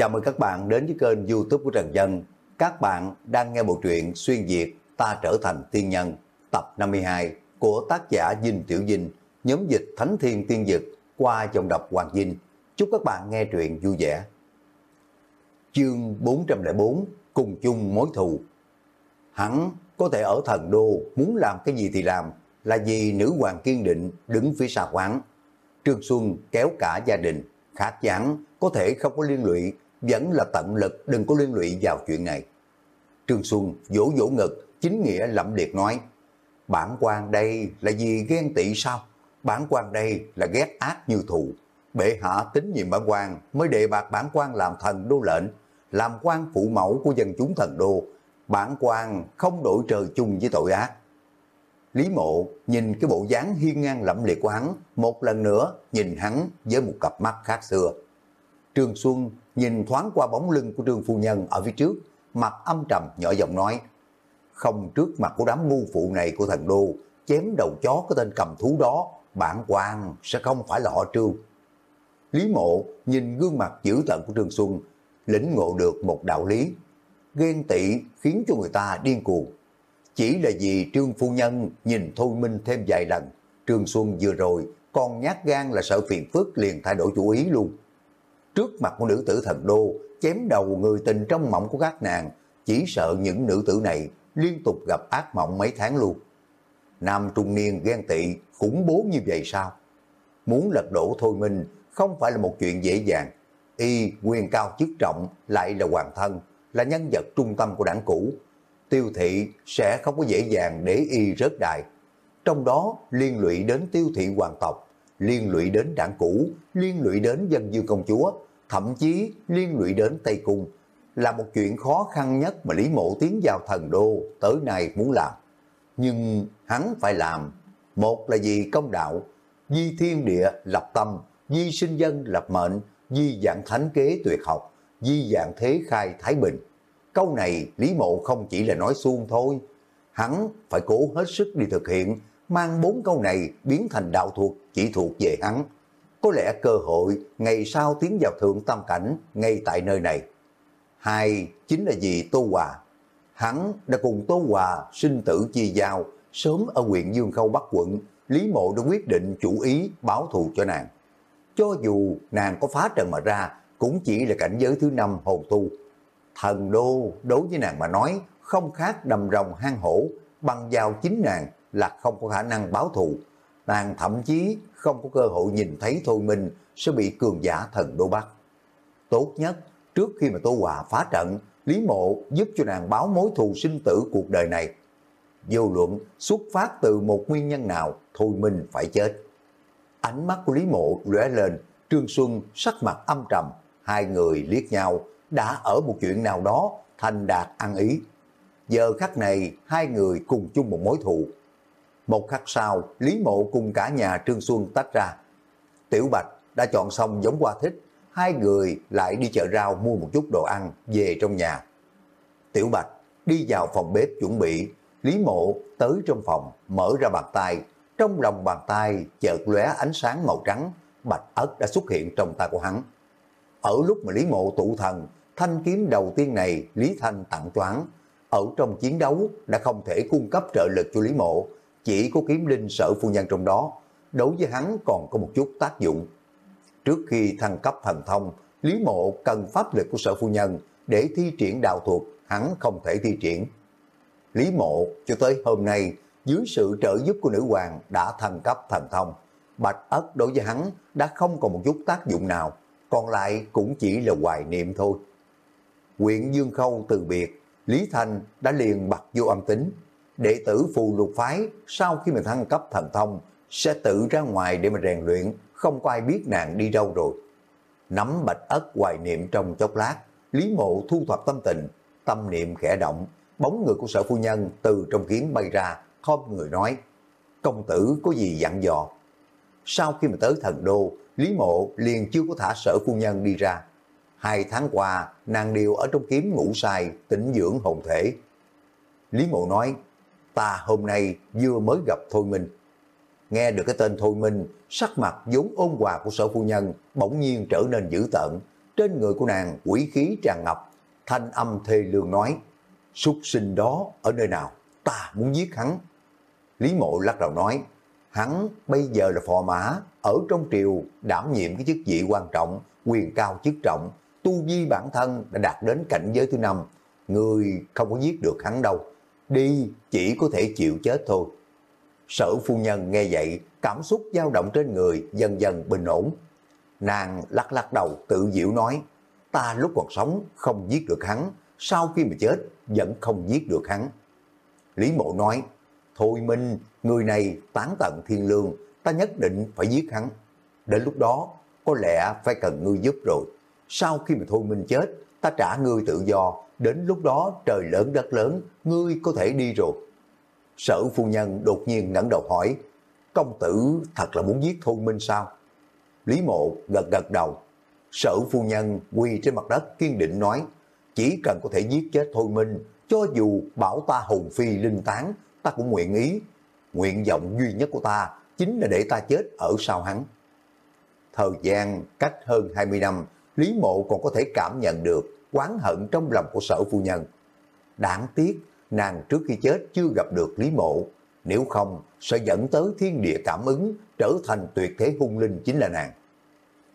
Chào mừng các bạn đến với kênh youtube của Trần Dân. Các bạn đang nghe bộ truyện Xuyên Việt Ta Trở Thành Tiên Nhân tập 52 của tác giả Dinh Tiểu Dinh, nhóm dịch Thánh Thiên Tiên Dực qua dòng đọc Hoàng Dinh. Chúc các bạn nghe truyện vui vẻ. Chương 404 Cùng chung mối thù Hắn có thể ở thần đô muốn làm cái gì thì làm là vì nữ hoàng kiên định đứng phía sau quán. Trương Xuân kéo cả gia đình, khác giảng có thể không có liên lụy, vẫn là tận lực đừng có liên lụy vào chuyện này. Trương Xuân vỗ vỗ ngực, chính nghĩa lẩm liệt nói, bản quan đây là gì ghen tị sao? Bản quan đây là ghét ác như thù. Bệ hạ tín nhiệm bản quan mới đề bạc bản quan làm thần đô lệnh, làm quan phụ mẫu của dân chúng thần đô. Bản quan không đổi trời chung với tội ác. Lý mộ nhìn cái bộ dáng hiên ngang lẫm liệt của hắn, một lần nữa nhìn hắn với một cặp mắt khác xưa. Trương Xuân nhìn thoáng qua bóng lưng của Trương Phu Nhân ở phía trước, mặt âm trầm nhỏ giọng nói, không trước mặt của đám ngu phụ này của thần đô, chém đầu chó cái tên cầm thú đó, bản quan sẽ không phải là họ Trương. Lý mộ nhìn gương mặt dữ tận của Trương Xuân, lĩnh ngộ được một đạo lý, ghen tị khiến cho người ta điên cuồng. Chỉ là vì Trương Phu Nhân nhìn Thôi Minh thêm vài lần, Trương Xuân vừa rồi còn nhát gan là sợ phiền phức liền thay đổi chủ ý luôn. Trước mặt của nữ tử thần đô, chém đầu người tình trong mộng của các nàng, chỉ sợ những nữ tử này liên tục gặp ác mộng mấy tháng luôn. Nam trung niên ghen tị, khủng bố như vậy sao? Muốn lật đổ Thôi Minh không phải là một chuyện dễ dàng. Y quyền cao chức trọng lại là hoàng thân, là nhân vật trung tâm của đảng cũ. Tiêu thị sẽ không có dễ dàng để Y rớt đài. Trong đó liên lụy đến tiêu thị hoàng tộc, liên lụy đến đảng cũ, liên lụy đến dân dư công chúa, thậm chí liên lụy đến Tây Cung, là một chuyện khó khăn nhất mà Lý Mộ tiến vào thần đô tới nay muốn làm. Nhưng hắn phải làm, một là vì công đạo, di thiên địa lập tâm, di sinh dân lập mệnh, di dạng thánh kế tuyệt học, di dạng thế khai thái bình. Câu này Lý Mộ không chỉ là nói suông thôi, hắn phải cố hết sức đi thực hiện, mang bốn câu này biến thành đạo thuộc chỉ thuộc về hắn. Có lẽ cơ hội ngày sau tiến vào thượng tam cảnh ngay tại nơi này. Hai, chính là vì Tô Hòa. Hắn đã cùng Tô Hòa sinh tử chi giao, sớm ở huyện Dương Khâu, Bắc quận. Lý Mộ đã quyết định chủ ý báo thù cho nàng. Cho dù nàng có phá trần mà ra, cũng chỉ là cảnh giới thứ năm hồn tu. Thần đô đối với nàng mà nói, không khác đầm rồng hang hổ, bằng vào chính nàng là không có khả năng báo thù. Nàng thậm chí không có cơ hội nhìn thấy Thôi Minh sẽ bị cường giả thần đô bắt. Tốt nhất, trước khi mà Tô Hòa phá trận, Lý Mộ giúp cho nàng báo mối thù sinh tử cuộc đời này. Vô luận xuất phát từ một nguyên nhân nào, Thôi Minh phải chết. Ánh mắt của Lý Mộ lóe lên, Trương Xuân sắc mặt âm trầm, hai người liếc nhau, đã ở một chuyện nào đó thành đạt ăn ý. Giờ khắc này, hai người cùng chung một mối thù, một khắc sau, Lý Mộ cùng cả nhà Trương Xuân tách ra. Tiểu Bạch đã chọn xong giống hoa thích, hai người lại đi chợ rau mua một chút đồ ăn về trong nhà. Tiểu Bạch đi vào phòng bếp chuẩn bị, Lý Mộ tới trong phòng, mở ra bàn tay, trong lòng bàn tay chợt lóe ánh sáng màu trắng, bạch ớt đã xuất hiện trong tay của hắn. Ở lúc mà Lý Mộ tụ thần, thanh kiếm đầu tiên này Lý Thanh tặng choáng, ở trong chiến đấu đã không thể cung cấp trợ lực cho Lý Mộ, chỉ có kiếm linh sở phu nhân trong đó, đối với hắn còn có một chút tác dụng. Trước khi thăng cấp thần thông, Lý Mộ cần pháp lực của sở phu nhân để thi triển đạo thuật, hắn không thể thi triển. Lý Mộ cho tới hôm nay, dưới sự trợ giúp của nữ hoàng đã thăng cấp thần thông. Bạch ất đối với hắn đã không còn một chút tác dụng nào, còn lại cũng chỉ là hoài niệm thôi. Quyện Dương Khâu từ biệt, Lý Thanh đã liền bật vô âm tính, đệ tử phù lục phái sau khi mình thăng cấp thần thông sẽ tự ra ngoài để mà rèn luyện, không có ai biết nàng đi đâu rồi. Nắm bạch ất hoài niệm trong chốc lát, Lý Mộ thu thập tâm tình, tâm niệm khẽ động, bóng người của sở phu nhân từ trong kiếm bay ra, khom người nói, công tử có gì dặn dò. Sau khi mà tới thần đô, Lý Mộ liền chưa có thả sở phu nhân đi ra. Hai tháng qua, nàng đều ở trong kiếm ngủ sai, tĩnh dưỡng hồn thể. Lý Mộ nói, ta hôm nay vừa mới gặp Thôi Minh. Nghe được cái tên Thôi Minh, sắc mặt vốn ôn hòa của sở phu nhân bỗng nhiên trở nên dữ tợn, trên người của nàng quỷ khí tràn ngập, thanh âm thê lương nói, súc sinh đó ở nơi nào, ta muốn giết hắn. Lý mộ lắc đầu nói, hắn bây giờ là phò mã, ở trong triều đảm nhiệm cái chức vị quan trọng, quyền cao chức trọng, tu vi bản thân đã đạt đến cảnh giới thứ năm, người không có giết được hắn đâu, đi chỉ có thể chịu chết thôi. Sở phu nhân nghe vậy, cảm xúc dao động trên người dần dần bình ổn. Nàng lắc lắc đầu tự diệu nói, ta lúc còn sống không giết được hắn, sau khi mà chết vẫn không giết được hắn. Lý mộ nói, thôi Minh, người này tán tận thiên lương, ta nhất định phải giết hắn. Đến lúc đó, có lẽ phải cần ngươi giúp rồi. Sau khi mà Thôi Minh chết, ta trả ngươi tự do, đến lúc đó trời lớn đất lớn, ngươi có thể đi rồi. Sở phu nhân đột nhiên ngẩng đầu hỏi, công tử thật là muốn giết Thôi Minh sao? Lý mộ gật gật đầu. Sở phu nhân quỳ trên mặt đất kiên định nói, chỉ cần có thể giết chết Thôi Minh, cho dù bảo ta hùng phi linh tán, ta cũng nguyện ý. Nguyện vọng duy nhất của ta chính là để ta chết ở sau hắn. Thời gian cách hơn 20 năm, Lý Mộ còn có thể cảm nhận được quán hận trong lòng của sở phu nhân. Đáng tiếc, nàng trước khi chết chưa gặp được Lý Mộ, nếu không sẽ dẫn tới thiên địa cảm ứng trở thành tuyệt thế hung linh chính là nàng.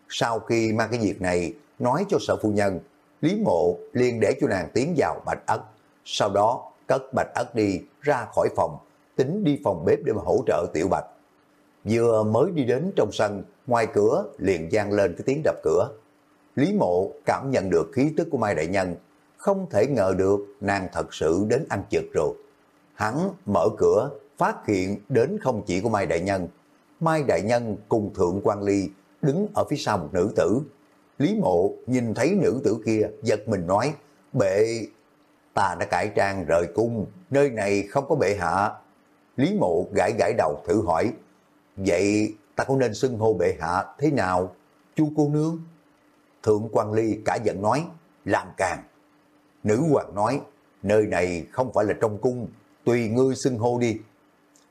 Sau khi mang cái việc này nói cho sở phu nhân, Lý Mộ liền để cho nàng tiến vào bạch ất, sau đó cất bạch ất đi ra khỏi phòng, tính đi phòng bếp để mà hỗ trợ tiểu bạch. Vừa mới đi đến trong sân, ngoài cửa liền gian lên cái tiếng đập cửa. Lý Mộ cảm nhận được khí tức của Mai Đại Nhân, không thể ngờ được nàng thật sự đến ăn trực rồi. Hắn mở cửa, phát hiện đến không chỉ của Mai Đại Nhân. Mai Đại Nhân cùng Thượng quan Ly đứng ở phía sau một nữ tử. Lý Mộ nhìn thấy nữ tử kia, giật mình nói, bệ, ta đã cải trang rời cung, nơi này không có bệ hạ. Lý Mộ gãi gãi đầu thử hỏi, vậy ta có nên xưng hô bệ hạ thế nào? Chu cô nương? Thượng quan Ly cả giận nói, làm càng. Nữ hoàng nói, nơi này không phải là trong cung, tùy ngươi xưng hô đi.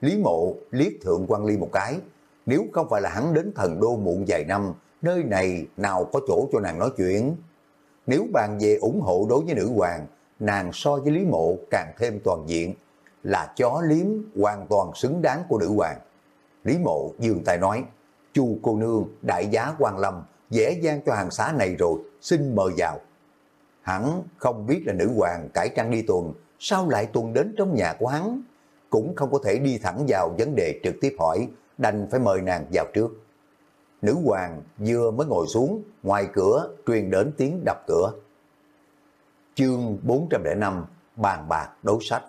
Lý mộ liếc thượng quan Ly một cái, nếu không phải là hắn đến thần đô muộn vài năm, nơi này nào có chỗ cho nàng nói chuyện. Nếu bàn về ủng hộ đối với nữ hoàng, nàng so với Lý Mộ càng thêm toàn diện, là chó liếm hoàn toàn xứng đáng của nữ hoàng. Lý Mộ dường tay nói, chu cô nương đại giá quan lâm, dễ dàng cho hàng xá này rồi, xin mời vào. Hắn không biết là nữ hoàng cải trang đi tuần, sao lại tuần đến trong nhà của hắn? Cũng không có thể đi thẳng vào vấn đề trực tiếp hỏi, đành phải mời nàng vào trước. Nữ hoàng vừa mới ngồi xuống, ngoài cửa truyền đến tiếng đập cửa. Chương 405, bàn bạc đấu sách.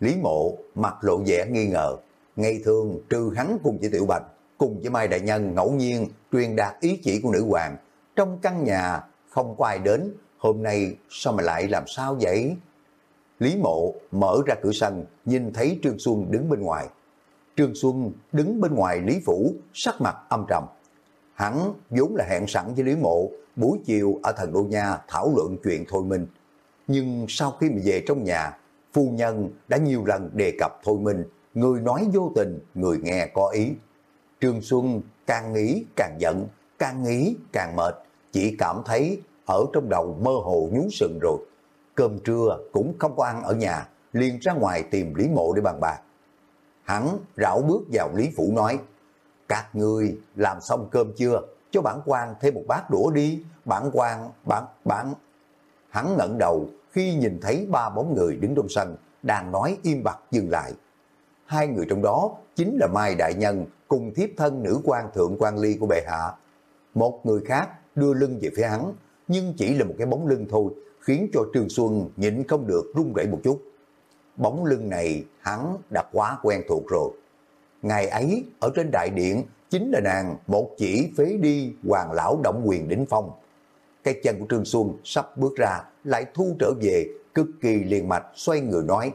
Lý mộ mặt lộ vẻ nghi ngờ, ngày thường trừ hắn cùng chỉ Tiểu Bạch, cùng với Mai Đại Nhân ngẫu nhiên truyền đạt ý chỉ của nữ hoàng. Trong căn nhà không có ai đến, hôm nay sao mà lại làm sao vậy? Lý mộ mở ra cửa sân, nhìn thấy Trương Xuân đứng bên ngoài. Trương Xuân đứng bên ngoài Lý Phủ, sắc mặt âm trầm. Hắn vốn là hẹn sẵn với Lý Mộ, buổi chiều ở thần đô nha thảo luận chuyện thôi minh. Nhưng sau khi mà về trong nhà, phu nhân đã nhiều lần đề cập thôi minh, người nói vô tình, người nghe có ý. Trương Xuân càng nghĩ càng giận, càng nghĩ càng mệt, chỉ cảm thấy ở trong đầu mơ hồ nhú sừng rồi. Cơm trưa cũng không có ăn ở nhà, liền ra ngoài tìm Lý Mộ để bàn bạc. Hắn rảo bước vào Lý Phủ nói, các người làm xong cơm chưa? Cho bản quan thêm một bát đũa đi, bản quan, bản, bản. Hắn ngẩng đầu khi nhìn thấy ba bóng người đứng trong sân, đang nói im bặt dừng lại. Hai người trong đó chính là Mai Đại Nhân cùng thiếp thân nữ quan thượng quan ly của bệ hạ. Một người khác đưa lưng về phía hắn, nhưng chỉ là một cái bóng lưng thôi, khiến cho Trương Xuân nhịn không được run rẩy một chút. Bóng lưng này hắn đã quá quen thuộc rồi. Ngày ấy, ở trên đại điện, chính là nàng một chỉ phế đi hoàng lão động quyền đỉnh phong. Cái chân của Trương Xuân sắp bước ra, lại thu trở về, cực kỳ liền mạch, xoay người nói,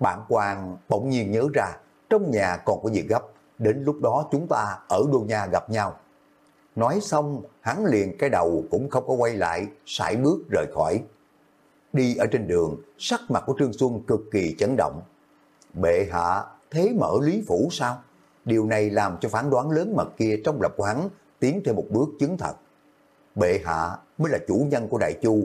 bản quan bỗng nhiên nhớ ra, trong nhà còn có việc gấp, đến lúc đó chúng ta ở đô nhà gặp nhau. Nói xong, hắn liền cái đầu cũng không có quay lại, sải bước rời khỏi. Đi ở trên đường, sắc mặt của Trương Xuân cực kỳ chấn động. Bệ hạ, thế mở lý phủ sao? Điều này làm cho phán đoán lớn mật kia trong lập quán tiến thêm một bước chứng thật. bệ hạ mới là chủ nhân của Đại Chu,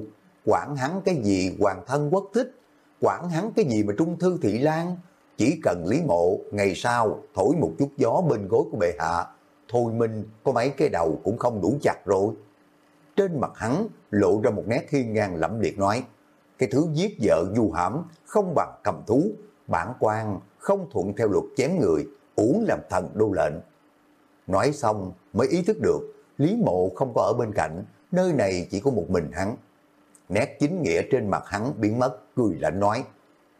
quản hắn cái gì hoàng thân quốc thích, quản hắn cái gì mà trung thư thị lan, chỉ cần Lý Mộ ngày sau thổi một chút gió bên gối của bệ hạ, thôi minh có mấy cái đầu cũng không đủ chặt rồi. Trên mặt hắn lộ ra một nét thiên ngang lẫm liệt nói, cái thứ giết vợ du hãm không bằng cầm thú, bản quan không thuận theo luật chém người, uống làm thần đô lệnh. Nói xong mới ý thức được, Lý Mộ không có ở bên cạnh, nơi này chỉ có một mình hắn. Nét chính nghĩa trên mặt hắn biến mất, cười lạnh nói,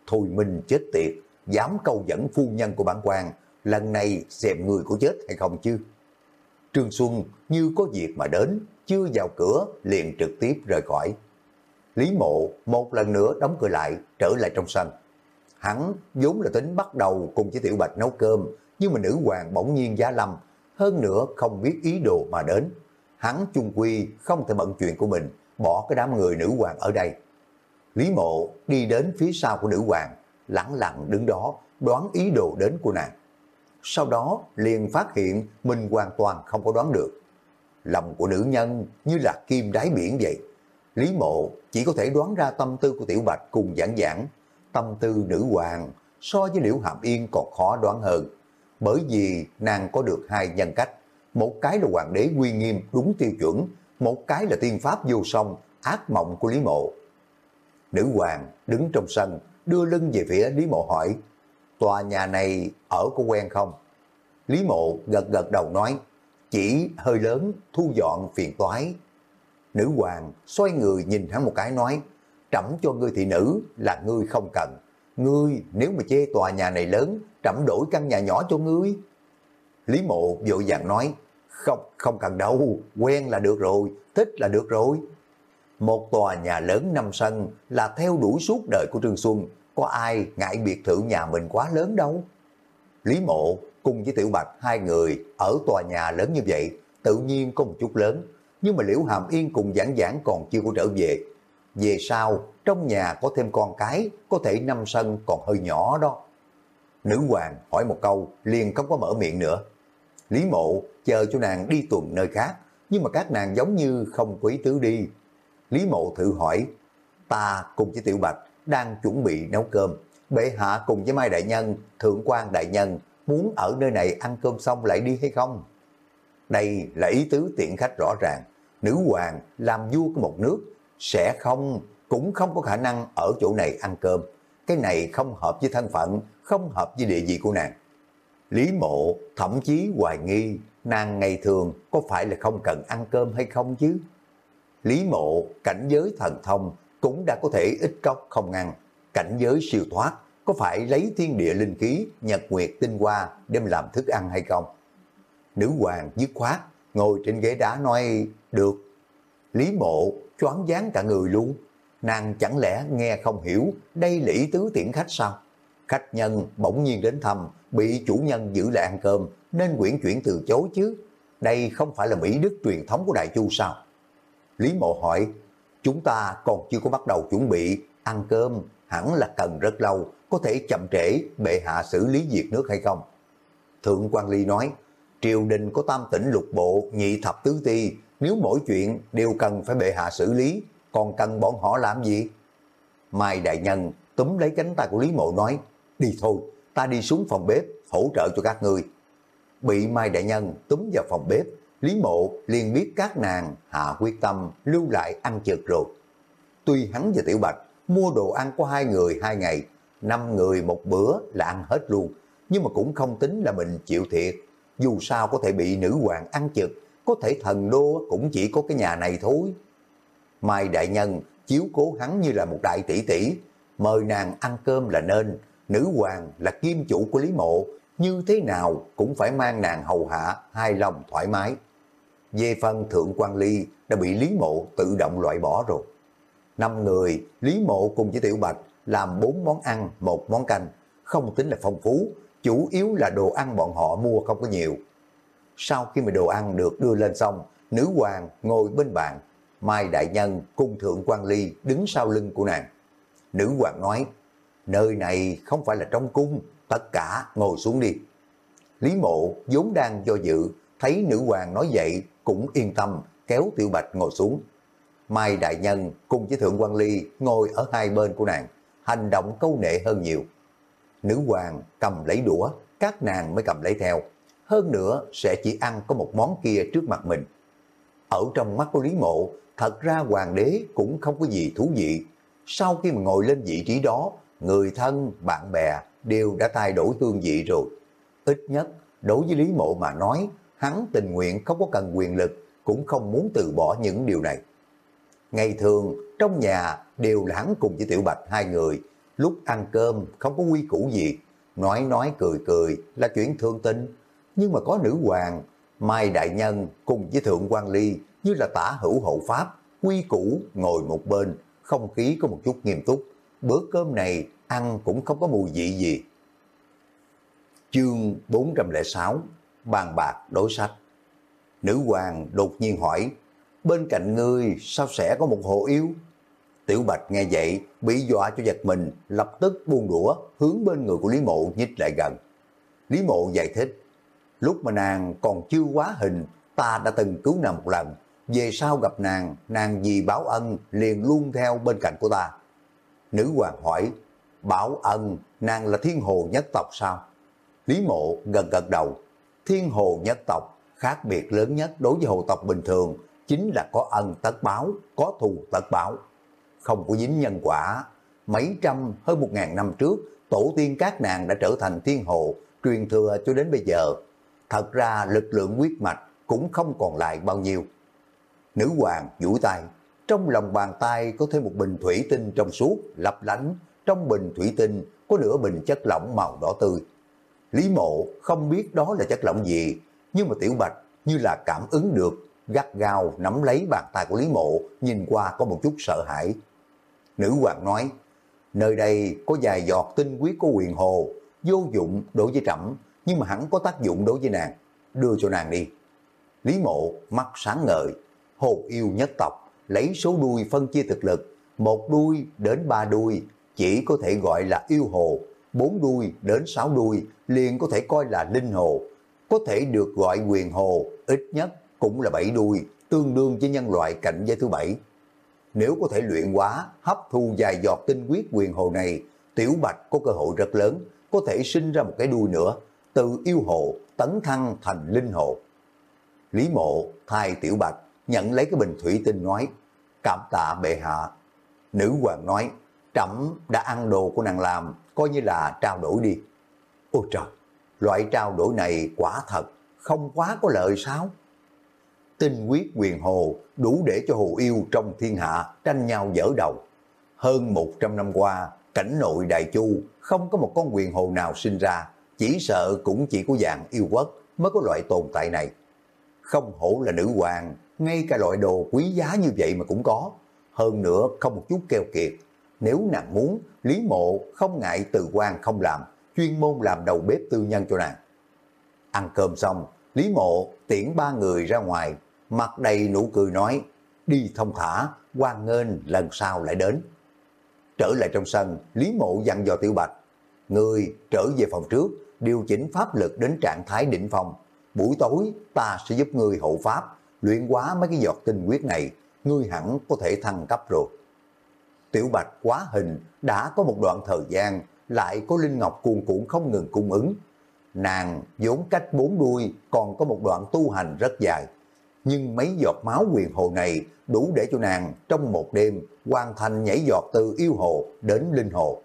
Thôi Minh chết tiệt, dám câu dẫn phu nhân của bản quan, lần này xem người của chết hay không chứ? Trương Xuân như có việc mà đến, chưa vào cửa liền trực tiếp rời khỏi. Lý Mộ một lần nữa đóng cửa lại, trở lại trong sân. Hắn vốn là tính bắt đầu cùng với Tiểu Bạch nấu cơm, nhưng mà nữ hoàng bỗng nhiên giá lâm, hơn nữa không biết ý đồ mà đến. Hắn chung quy không thể bận chuyện của mình, bỏ cái đám người nữ hoàng ở đây. Lý Mộ đi đến phía sau của nữ hoàng, lặng lặng đứng đó, đoán ý đồ đến của nàng. Sau đó liền phát hiện mình hoàn toàn không có đoán được. Lòng của nữ nhân như là kim đáy biển vậy. Lý Mộ chỉ có thể đoán ra tâm tư của Tiểu Bạch cùng giảng giảng. Tâm tư nữ hoàng so với Liễu Hàm Yên còn khó đoán hơn. Bởi vì nàng có được hai nhân cách. Một cái là hoàng đế uy nghiêm đúng tiêu chuẩn, một cái là tiên pháp vô song, ác mộng của Lý Mộ. Nữ hoàng đứng trong sân, đưa lưng về phía Lý Mộ hỏi, tòa nhà này ở có quen không? Lý Mộ gật gật đầu nói, chỉ hơi lớn, thu dọn phiền toái. Nữ hoàng xoay người nhìn hắn một cái nói, trẫm cho ngươi thị nữ là ngươi không cần. Ngươi nếu mà chê tòa nhà này lớn, trẫm đổi căn nhà nhỏ cho ngươi. Lý Mộ vội vàng nói, không, không cần đâu, quen là được rồi, thích là được rồi. Một tòa nhà lớn năm sân là theo đuổi suốt đời của Trương Xuân, có ai ngại biệt thự nhà mình quá lớn đâu. Lý Mộ cùng với Tiểu Bạch hai người ở tòa nhà lớn như vậy, tự nhiên có một chút lớn, nhưng mà Liễu Hàm Yên cùng giảng giảng còn chưa có trở về. Về sau, trong nhà có thêm con cái, có thể năm sân còn hơi nhỏ đó. Nữ hoàng hỏi một câu, liền không có mở miệng nữa. Lý mộ chờ cho nàng đi tuần nơi khác, nhưng mà các nàng giống như không quý tứ đi. Lý mộ thử hỏi, ta cùng với Tiểu Bạch đang chuẩn bị nấu cơm. Bệ hạ cùng với Mai Đại Nhân, Thượng quan Đại Nhân muốn ở nơi này ăn cơm xong lại đi hay không? Đây là ý tứ tiện khách rõ ràng. Nữ hoàng làm vua của một nước sẽ không, cũng không có khả năng ở chỗ này ăn cơm. Cái này không hợp với thân phận, không hợp với địa vị của nàng. Lý mộ thậm chí hoài nghi nàng ngày thường có phải là không cần ăn cơm hay không chứ? Lý mộ cảnh giới thần thông cũng đã có thể ít cốc không ngăn. Cảnh giới siêu thoát có phải lấy thiên địa linh khí, nhật nguyệt tinh hoa đem làm thức ăn hay không? Nữ hoàng dứt khoát, ngồi trên ghế đá nói, được. Lý mộ choáng váng cả người luôn. Nàng chẳng lẽ nghe không hiểu đây là ý tứ tiễn khách sao? Khách nhân bỗng nhiên đến thăm, bị chủ nhân giữ lại ăn cơm, nên quyển chuyển từ chối chứ. Đây không phải là Mỹ Đức truyền thống của Đại Chu sao? Lý mộ hỏi, chúng ta còn chưa có bắt đầu chuẩn bị, ăn cơm hẳn là cần rất lâu, có thể chậm trễ bệ hạ xử lý việc nước hay không? Thượng quan Ly nói, triều đình có tam tỉnh lục bộ, nhị thập tứ ti, nếu mỗi chuyện đều cần phải bệ hạ xử lý, còn cần bọn họ làm gì? Mai Đại Nhân túm lấy cánh tay của Lý Mộ nói, đi thôi, ta đi xuống phòng bếp, hỗ trợ cho các ngươi. Bị Mai Đại Nhân túm vào phòng bếp, Lý Mộ liền biết các nàng hạ quyết tâm lưu lại ăn chợt rồi. Tuy hắn và Tiểu Bạch mua đồ ăn của hai người hai ngày, năm người một bữa là ăn hết luôn, nhưng mà cũng không tính là mình chịu thiệt. Dù sao có thể bị nữ hoàng ăn chực, có thể thần đô cũng chỉ có cái nhà này thôi. Mai Đại Nhân chiếu cố hắn như là một đại tỷ tỷ, mời nàng ăn cơm là nên, nữ hoàng là kim chủ của Lý Mộ, như thế nào cũng phải mang nàng hầu hạ, hai lòng thoải mái. Về phần Thượng quan Ly đã bị Lý Mộ tự động loại bỏ rồi. Năm người, Lý Mộ cùng với Tiểu Bạch làm bốn món ăn, một món canh, không tính là phong phú, chủ yếu là đồ ăn bọn họ mua không có nhiều. Sau khi mà đồ ăn được đưa lên xong, nữ hoàng ngồi bên bàn, Mai Đại Nhân cùng Thượng quan Ly đứng sau lưng của nàng. Nữ hoàng nói, nơi này không phải là trong cung, tất cả ngồi xuống đi. Lý mộ vốn đang do dự, thấy nữ hoàng nói vậy cũng yên tâm, kéo Tiểu Bạch ngồi xuống. Mai Đại Nhân cùng với Thượng quan Ly ngồi ở hai bên của nàng, hành động câu nệ hơn nhiều. Nữ hoàng cầm lấy đũa, các nàng mới cầm lấy theo. Hơn nữa sẽ chỉ ăn có một món kia trước mặt mình. Ở trong mắt của Lý Mộ, thật ra hoàng đế cũng không có gì thú vị. Sau khi mà ngồi lên vị trí đó, người thân, bạn bè đều đã thay đổi hương vị rồi. Ít nhất, đối với Lý Mộ mà nói, hắn tình nguyện không có cần quyền lực, cũng không muốn từ bỏ những điều này. Ngày thường, trong nhà đều là hắn cùng với Tiểu Bạch hai người, lúc ăn cơm không có quy củ gì, nói nói cười cười là chuyện thương tinh Nhưng mà có nữ hoàng, Mai Đại Nhân cùng với Thượng quan Ly như là tả hữu hậu pháp, quy củ ngồi một bên, không khí có một chút nghiêm túc. Bữa cơm này ăn cũng không có mùi vị gì. Chương 406 Bàn bạc đối sách Nữ hoàng đột nhiên hỏi Bên cạnh ngươi sao sẽ có một hồ yêu? Tiểu Bạch nghe vậy, bị dọa cho giật mình, lập tức buông đũa, hướng bên người của Lý Mộ nhích lại gần. Lý Mộ giải thích, lúc mà nàng còn chưa quá hình, ta đã từng cứu nàng một lần, về sau gặp nàng, nàng vì báo ân liền luôn theo bên cạnh của ta. Nữ hoàng hỏi, báo ân, nàng là thiên hồ nhất tộc sao? Lý mộ gần gật đầu, thiên hồ nhất tộc, khác biệt lớn nhất đối với hồ tộc bình thường, chính là có ân tất báo, có thù tất báo. Không có dính nhân quả, mấy trăm hơn một ngàn năm trước, tổ tiên các nàng đã trở thành thiên hồ, truyền thừa cho đến bây giờ. Thật ra lực lượng quyết mạch cũng không còn lại bao nhiêu. Nữ hoàng duỗi tay, trong lòng bàn tay có thêm một bình thủy tinh trong suốt, lấp lánh, trong bình thủy tinh có nửa bình chất lỏng màu đỏ tươi. Lý mộ không biết đó là chất lỏng gì, nhưng mà Tiểu Bạch như là cảm ứng được, gắt gao nắm lấy bàn tay của Lý mộ, nhìn qua có một chút sợ hãi. Nữ hoàng nói, nơi đây có vài giọt tinh huyết của quyền hồ, vô dụng đối với trẫm nhưng mà hẳn có tác dụng đối với nàng, đưa cho nàng đi. Lý mộ mắt sáng ngời, hồ yêu nhất tộc, lấy số đuôi phân chia thực lực, một đuôi đến ba đuôi chỉ có thể gọi là yêu hồ, bốn đuôi đến sáu đuôi liền có thể coi là linh hồ, có thể được gọi quyền hồ, ít nhất cũng là bảy đuôi, tương đương với nhân loại cảnh giới thứ bảy. Nếu có thể luyện hóa, hấp thu dài giọt tinh huyết quyền hồ này, Tiểu Bạch có cơ hội rất lớn, có thể sinh ra một cái đuôi nữa, từ yêu hồ tấn thăng thành linh hồ. Lý mộ thay Tiểu Bạch nhận lấy cái bình thủy tinh nói, cảm tạ bệ hạ. Nữ hoàng nói, trẫm đã ăn đồ của nàng làm, coi như là trao đổi đi. Ôi trời, loại trao đổi này quả thật, không quá có lợi sao? Tinh quyết quyền hồ đủ để cho hồ yêu trong thiên hạ tranh nhau dở đầu. Hơn 100 năm qua, cảnh nội Đại Chu không có một con quyền hồ nào sinh ra, chỉ sợ cũng chỉ có dạng yêu quốc mới có loại tồn tại này. Không hổ là nữ hoàng, ngay cả loại đồ quý giá như vậy mà cũng có. Hơn nữa không một chút keo kiệt. Nếu nàng muốn, Lý Mộ không ngại từ quan không làm, chuyên môn làm đầu bếp tư nhân cho nàng. Ăn cơm xong, Lý Mộ tiễn ba người ra ngoài, mặt đầy nụ cười nói, đi thông thả, quan nghênh lần sau lại đến. Trở lại trong sân, Lý Mộ dặn dò Tiểu Bạch, người trở về phòng trước, điều chỉnh pháp lực đến trạng thái đỉnh phong. Buổi tối ta sẽ giúp người hộ pháp, luyện hóa mấy cái giọt tinh huyết này, ngươi hẳn có thể thăng cấp rồi. Tiểu Bạch quá hình đã có một đoạn thời gian lại có Linh Ngọc cuồn cuộn không ngừng cung ứng. Nàng vốn cách bốn đuôi còn có một đoạn tu hành rất dài. Nhưng mấy giọt máu quyền hồ này đủ để cho nàng trong một đêm hoàn thành nhảy giọt từ yêu hồ đến linh hồ.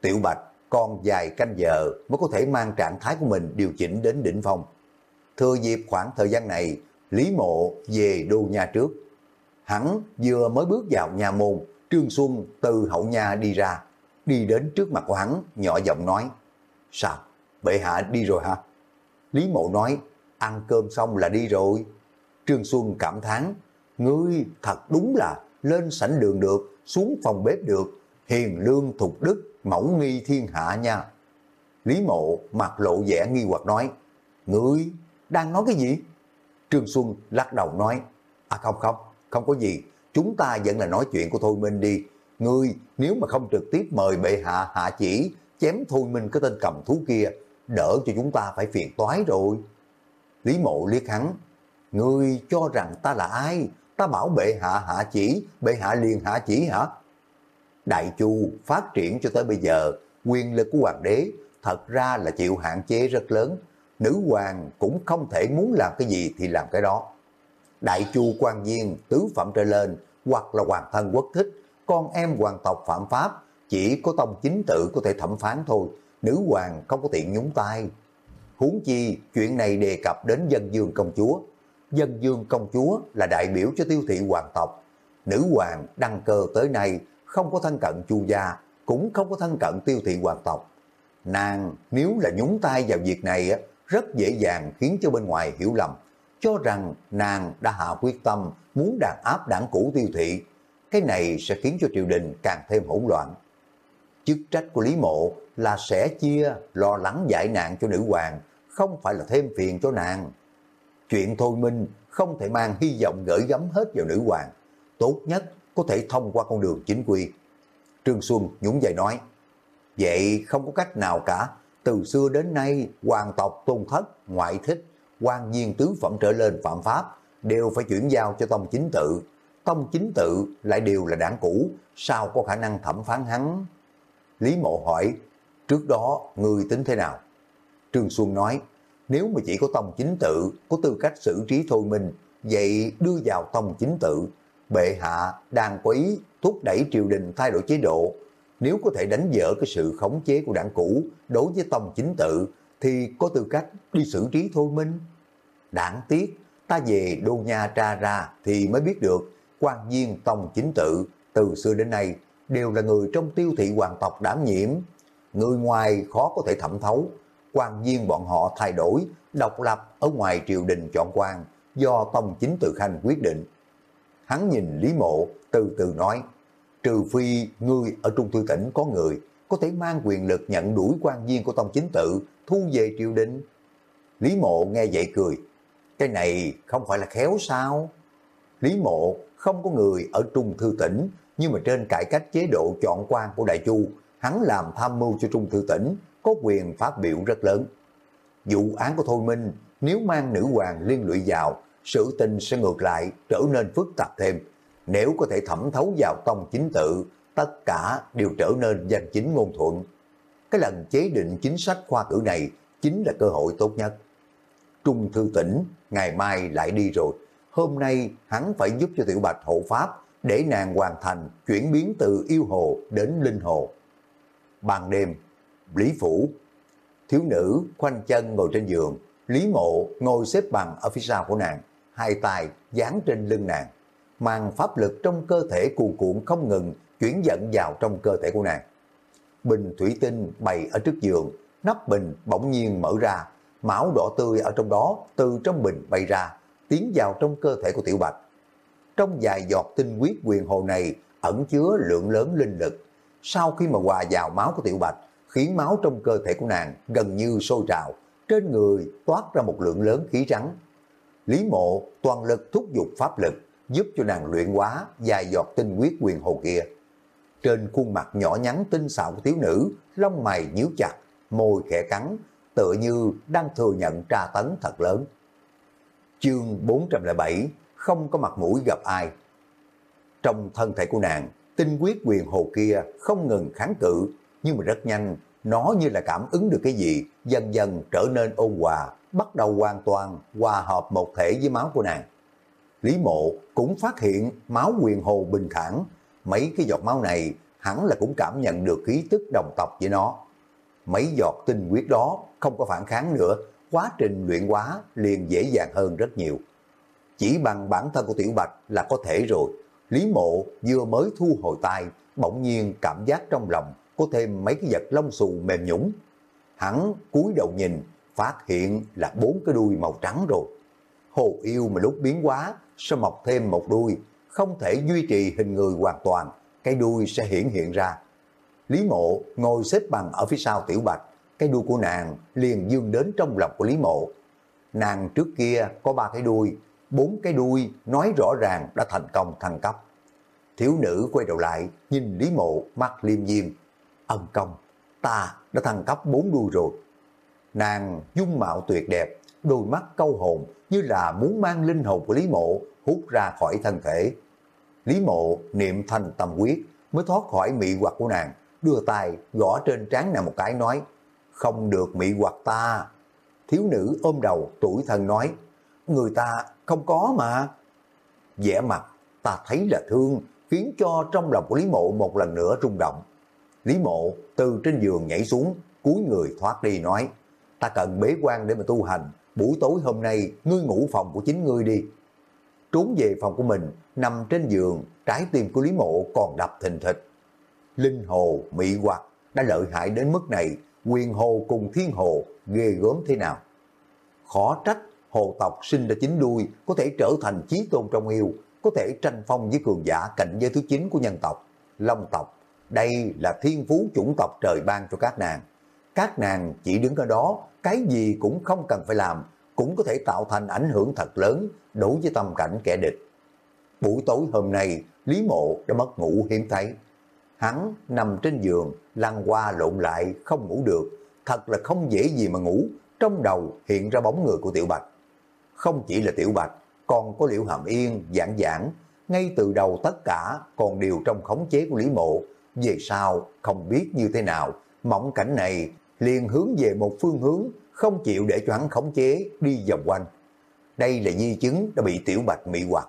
Tiểu Bạch còn dài canh giờ mới có thể mang trạng thái của mình điều chỉnh đến đỉnh phong. Thừa dịp khoảng thời gian này, Lý Mộ về đô nhà trước. Hắn vừa mới bước vào nhà môn, Trương Xuân từ hậu nhà đi ra, đi đến trước mặt của hắn, nhỏ giọng nói, Sao, bệ hạ đi rồi hả? Lý Mộ nói, ăn cơm xong là đi rồi. Trương Xuân cảm thán, ngươi thật đúng là lên sảnh đường được, xuống phòng bếp được, hiền lương thục đức, mẫu nghi thiên hạ nha. Lý Mộ mặt lộ vẻ nghi hoặc nói, ngươi đang nói cái gì? Trương Xuân lắc đầu nói, à không không, không có gì, chúng ta vẫn là nói chuyện của Thôi Minh đi. Ngươi nếu mà không trực tiếp mời bệ hạ hạ chỉ, chém Thôi Minh cái tên cầm thú kia, đỡ cho chúng ta phải phiền toái rồi. Lý Mộ liếc hắn, Ngươi cho rằng ta là ai? Ta bảo bệ hạ hạ chỉ, bệ hạ liền hạ chỉ hả? Đại Chu phát triển cho tới bây giờ, quyền lực của hoàng đế thật ra là chịu hạn chế rất lớn. Nữ hoàng cũng không thể muốn làm cái gì thì làm cái đó. Đại Chu quan viên tứ phẩm trở lên hoặc là hoàng thân quốc thích, con em hoàng tộc phạm pháp, chỉ có tông chính tự có thể thẩm phán thôi, nữ hoàng không có tiện nhúng tay. Huống chi chuyện này đề cập đến dân dương công chúa. Dân dương công chúa là đại biểu cho tiêu thị hoàng tộc. Nữ hoàng đăng cơ tới nay không có thân cận chu gia, cũng không có thân cận tiêu thị hoàng tộc. Nàng nếu là nhúng tay vào việc này rất dễ dàng khiến cho bên ngoài hiểu lầm, cho rằng nàng đã hạ quyết tâm muốn đàn áp đảng cũ tiêu thị. Cái này sẽ khiến cho triều đình càng thêm hỗn loạn. Chức trách của Lý Mộ là sẽ chia lo lắng giải nạn cho nữ hoàng, không phải là thêm phiền cho nàng. Chuyện thôi minh không thể mang hy vọng gửi gắm hết vào nữ hoàng. Tốt nhất có thể thông qua con đường chính quy. Trương Xuân nhún vai nói, vậy không có cách nào cả, từ xưa đến nay hoàng tộc tôn thất, ngoại thích, quan viên tứ phẩm trở lên phạm pháp đều phải chuyển giao cho tông chính tự. Tông chính tự lại đều là đảng cũ, sao có khả năng thẩm phán hắn? Lý Mộ hỏi, trước đó người tính thế nào? Trương Xuân nói, nếu mà chỉ có tông chính tự có tư cách xử trí thôi mình vậy đưa vào tông chính tự, bệ hạ đang có ý thúc đẩy triều đình thay đổi chế độ. Nếu có thể đánh dỡ cái sự khống chế của đảng cũ đối với tông chính tự, thì có tư cách đi xử trí thôi minh. Đáng tiếc, ta về Đô Nha tra ra thì mới biết được quan viên tông chính tự từ xưa đến nay đều là người trong tiêu thị hoàng tộc đảm nhiễm. Người ngoài khó có thể thẩm thấu, quan viên bọn họ thay đổi, độc lập ở ngoài triều đình chọn quan do tông chính tự khanh quyết định. Hắn nhìn Lý Mộ từ từ nói, trừ phi ngươi ở Trung Thư tỉnh có người có thể mang quyền lực nhận đuổi quan viên của tông chính tự thu về triều đình. Lý Mộ nghe vậy cười, cái này không phải là khéo sao? Lý Mộ không có người ở Trung Thư tỉnh nhưng mà trên cải cách chế độ chọn quan của Đại Chu, hắn làm tham mưu cho Trung Thư tỉnh, có quyền phát biểu rất lớn. Vụ án của Thôi Minh, nếu mang nữ hoàng liên lụy vào, sự tình sẽ ngược lại trở nên phức tạp thêm. Nếu có thể thẩm thấu vào tông chính tự, tất cả đều trở nên danh chính ngôn thuận. Cái lần chế định chính sách khoa cử này chính là cơ hội tốt nhất. Trung Thư tỉnh, ngày mai lại đi rồi. Hôm nay hắn phải giúp cho Tiểu Bạch hộ pháp để nàng hoàn thành chuyển biến từ yêu hồ đến linh hồ. Ban đêm, Lý Phủ, thiếu nữ khoanh chân ngồi trên giường, Lý Mộ ngồi xếp bằng ở phía sau của nàng, hai tay dán trên lưng nàng, mang pháp lực trong cơ thể cuồn cuộn không ngừng chuyển dẫn vào trong cơ thể của nàng. Bình thủy tinh bày ở trước giường, nắp bình bỗng nhiên mở ra, máu đỏ tươi ở trong đó từ trong bình bay ra, tiến vào trong cơ thể của Tiểu Bạch. Trong vài giọt tinh huyết quyền hồ này ẩn chứa lượng lớn linh lực. Sau khi mà hòa vào máu của Tiểu Bạch, khiến máu trong cơ thể của nàng gần như sôi trào, trên người toát ra một lượng lớn khí trắng. Lý mộ toàn lực thúc giục pháp lực, giúp cho nàng luyện hóa vài giọt tinh huyết quyền hồ kia. Trên khuôn mặt nhỏ nhắn tinh xạo của thiếu nữ, lông mày nhíu chặt, môi khẽ cắn, tựa như đang thừa nhận tra tấn thật lớn. Chương 407 Không có mặt mũi gặp ai Trong thân thể của nàng, tinh quyết quyền hồ kia không ngừng kháng cự, nhưng mà rất nhanh, nó như là cảm ứng được cái gì, dần dần trở nên ôn hòa, bắt đầu hoàn toàn hòa hợp một thể với máu của nàng. Lý mộ cũng phát hiện máu quyền hồ bình thản, mấy cái giọt máu này hẳn là cũng cảm nhận được khí tức đồng tộc với nó. Mấy giọt tinh huyết đó không có phản kháng nữa, quá trình luyện hóa liền dễ dàng hơn rất nhiều. Chỉ bằng bản thân của Tiểu Bạch là có thể rồi. Lý mộ vừa mới thu hồi tay, bỗng nhiên cảm giác trong lòng có thêm mấy cái vật lông xù mềm nhũng. Hắn cúi đầu nhìn, phát hiện là bốn cái đuôi màu trắng rồi. Hồ yêu mà lúc biến hóa, sẽ mọc thêm một đuôi, không thể duy trì hình người hoàn toàn, cái đuôi sẽ hiển hiện ra. Lý mộ ngồi xếp bằng ở phía sau tiểu bạch, cái đuôi của nàng liền dương đến trong lòng của Lý mộ. Nàng trước kia có ba cái đuôi, bốn cái đuôi nói rõ ràng đã thành công thăng cấp. Thiếu nữ quay đầu lại, nhìn Lý mộ mắt liêm diêm. Ân công, ta đã thăng cấp bốn đuôi rồi. Nàng dung mạo tuyệt đẹp, đôi mắt câu hồn như là muốn mang linh hồn của Lý Mộ hút ra khỏi thân thể. Lý Mộ niệm thành tâm quyết mới thoát khỏi mị hoặc của nàng, đưa tay gõ trên trán nàng một cái nói, không được mị hoặc ta. Thiếu nữ ôm đầu tuổi thân nói, người ta không có mà. vẻ mặt ta thấy là thương, khiến cho trong lòng của Lý Mộ một lần nữa rung động. Lý Mộ từ trên giường nhảy xuống, cúi người thoát đi nói, ta cần bế quan để mà tu hành, buổi tối hôm nay ngươi ngủ phòng của chính ngươi đi. Trốn về phòng của mình, nằm trên giường, trái tim của Lý Mộ còn đập thình thịch. Linh hồ, mị hoặc đã lợi hại đến mức này, quyền hồ cùng thiên hồ ghê gớm thế nào. Khó trách hồ tộc sinh ra chính đuôi có thể trở thành chí tôn trong yêu, có thể tranh phong với cường giả cạnh giới thứ chín của nhân tộc, long tộc. Đây là thiên phú chủng tộc trời ban cho các nàng. Các nàng chỉ đứng ở đó, cái gì cũng không cần phải làm, cũng có thể tạo thành ảnh hưởng thật lớn đối với tâm cảnh kẻ địch. Buổi tối hôm nay, Lý Mộ đã mất ngủ hiếm thấy. Hắn nằm trên giường, lăn qua lộn lại, không ngủ được. Thật là không dễ gì mà ngủ, trong đầu hiện ra bóng người của Tiểu Bạch. Không chỉ là Tiểu Bạch, còn có Liễu Hàm Yên, Giảng Giảng, ngay từ đầu tất cả còn đều trong khống chế của Lý Mộ. Về sau, không biết như thế nào, mộng cảnh này liền hướng về một phương hướng, không chịu để cho hắn khống chế, đi vòng quanh. Đây là di chứng đã bị Tiểu Bạch mị hoặc.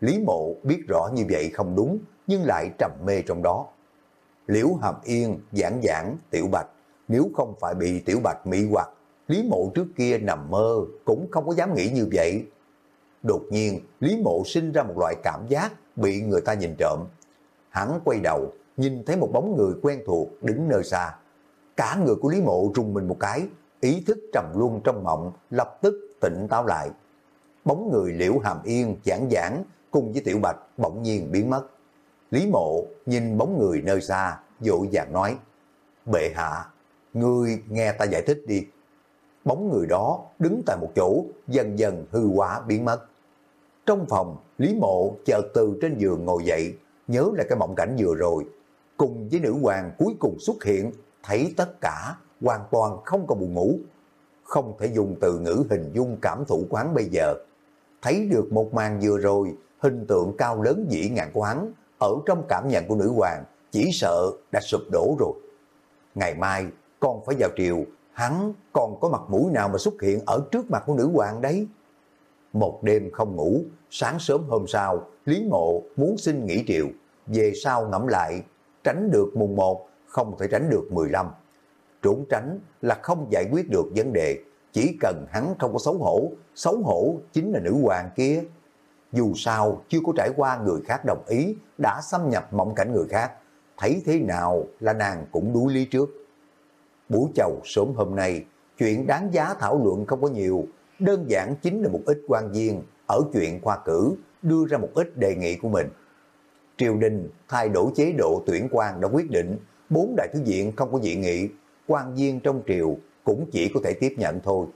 Lý Mộ biết rõ như vậy không đúng, nhưng lại trầm mê trong đó. Liễu Hàm Yên, Giảng Giảng, Tiểu Bạch, nếu không phải bị Tiểu Bạch mị hoặc, Lý Mộ trước kia nằm mơ cũng không có dám nghĩ như vậy. Đột nhiên, Lý Mộ sinh ra một loại cảm giác bị người ta nhìn trộm. Hắn quay đầu, nhìn thấy một bóng người quen thuộc đứng nơi xa. Cả người của Lý Mộ rung mình một cái, ý thức trầm luân trong mộng, lập tức tỉnh táo lại. Bóng người liễu hàm yên, giảng giảng, cùng với Tiểu Bạch bỗng nhiên biến mất. Lý Mộ nhìn bóng người nơi xa, dội dàng nói, Bệ hạ, ngươi nghe ta giải thích đi. Bóng người đó đứng tại một chỗ, dần dần hư hóa biến mất. Trong phòng, Lý Mộ chợt từ trên giường ngồi dậy, nhớ lại cái mộng cảnh vừa rồi. Cùng với nữ hoàng cuối cùng xuất hiện, thấy tất cả hoàn toàn không có buồn ngủ. Không thể dùng từ ngữ hình dung cảm thụ quán bây giờ. Thấy được một màn vừa rồi, hình tượng cao lớn dĩ ngàn của hắn, ở trong cảm nhận của nữ hoàng, chỉ sợ đã sụp đổ rồi. Ngày mai, con phải vào triều, hắn còn có mặt mũi nào mà xuất hiện ở trước mặt của nữ hoàng đấy. Một đêm không ngủ, sáng sớm hôm sau, Lý Mộ muốn xin nghỉ triều, về sau ngẫm lại, tránh được mùng 1, không thể tránh được 15. Trốn tránh là không giải quyết được vấn đề, chỉ cần hắn không có xấu hổ, xấu hổ chính là nữ hoàng kia. Dù sao chưa có trải qua người khác đồng ý, đã xâm nhập mộng cảnh người khác, thấy thế nào là nàng cũng đuối lý trước. Buổi chầu sớm hôm nay, chuyện đáng giá thảo luận không có nhiều, đơn giản chính là một ít quan viên ở chuyện khoa cử đưa ra một ít đề nghị của mình. Triều đình thay đổi chế độ tuyển quan đã quyết định bốn đại thứ viện không có dị nghị, quan viên trong triều cũng chỉ có thể tiếp nhận thôi.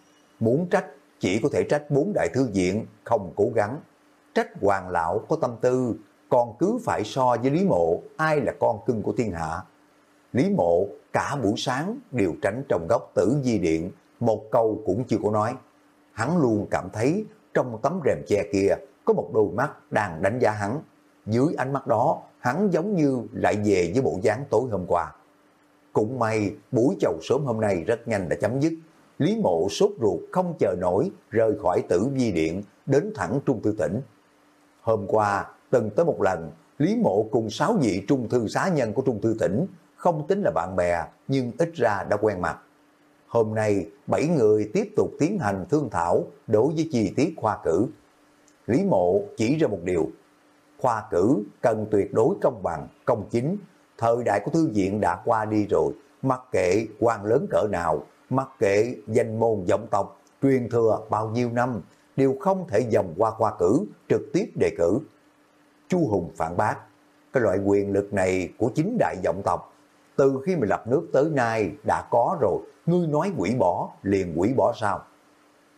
Muốn trách chỉ có thể trách bốn đại thư viện không cố gắng. Trách hoàng lão có tâm tư, còn cứ phải so với Lý Mộ ai là con cưng của thiên hạ. Lý Mộ cả buổi sáng đều tránh trong góc tử di điện, một câu cũng chưa có nói. Hắn luôn cảm thấy trong tấm rèm che kia có một đôi mắt đang đánh giá hắn. Dưới ánh mắt đó, hắn giống như lại về với bộ dáng tối hôm qua. Cũng may, buổi chầu sớm hôm nay rất nhanh đã chấm dứt. Lý mộ sốt ruột không chờ nổi, rời khỏi tử vi điện, đến thẳng Trung Thư Tỉnh. Hôm qua, từng tới một lần, Lý mộ cùng sáu vị Trung Thư xá nhân của Trung Thư Tỉnh, không tính là bạn bè, nhưng ít ra đã quen mặt. Hôm nay, bảy người tiếp tục tiến hành thương thảo đối với chi tiết khoa cử. Lý mộ chỉ ra một điều, khoa cử cần tuyệt đối công bằng, công chính, thời đại của thư viện đã qua đi rồi, mặc kệ quan lớn cỡ nào, mặc kệ danh môn vọng tộc, truyền thừa bao nhiêu năm, đều không thể dòng qua khoa cử, trực tiếp đề cử. Chu Hùng phản bác, cái loại quyền lực này của chính đại vọng tộc, từ khi mình lập nước tới nay đã có rồi, ngươi nói quỷ bỏ, liền quỷ bỏ sao?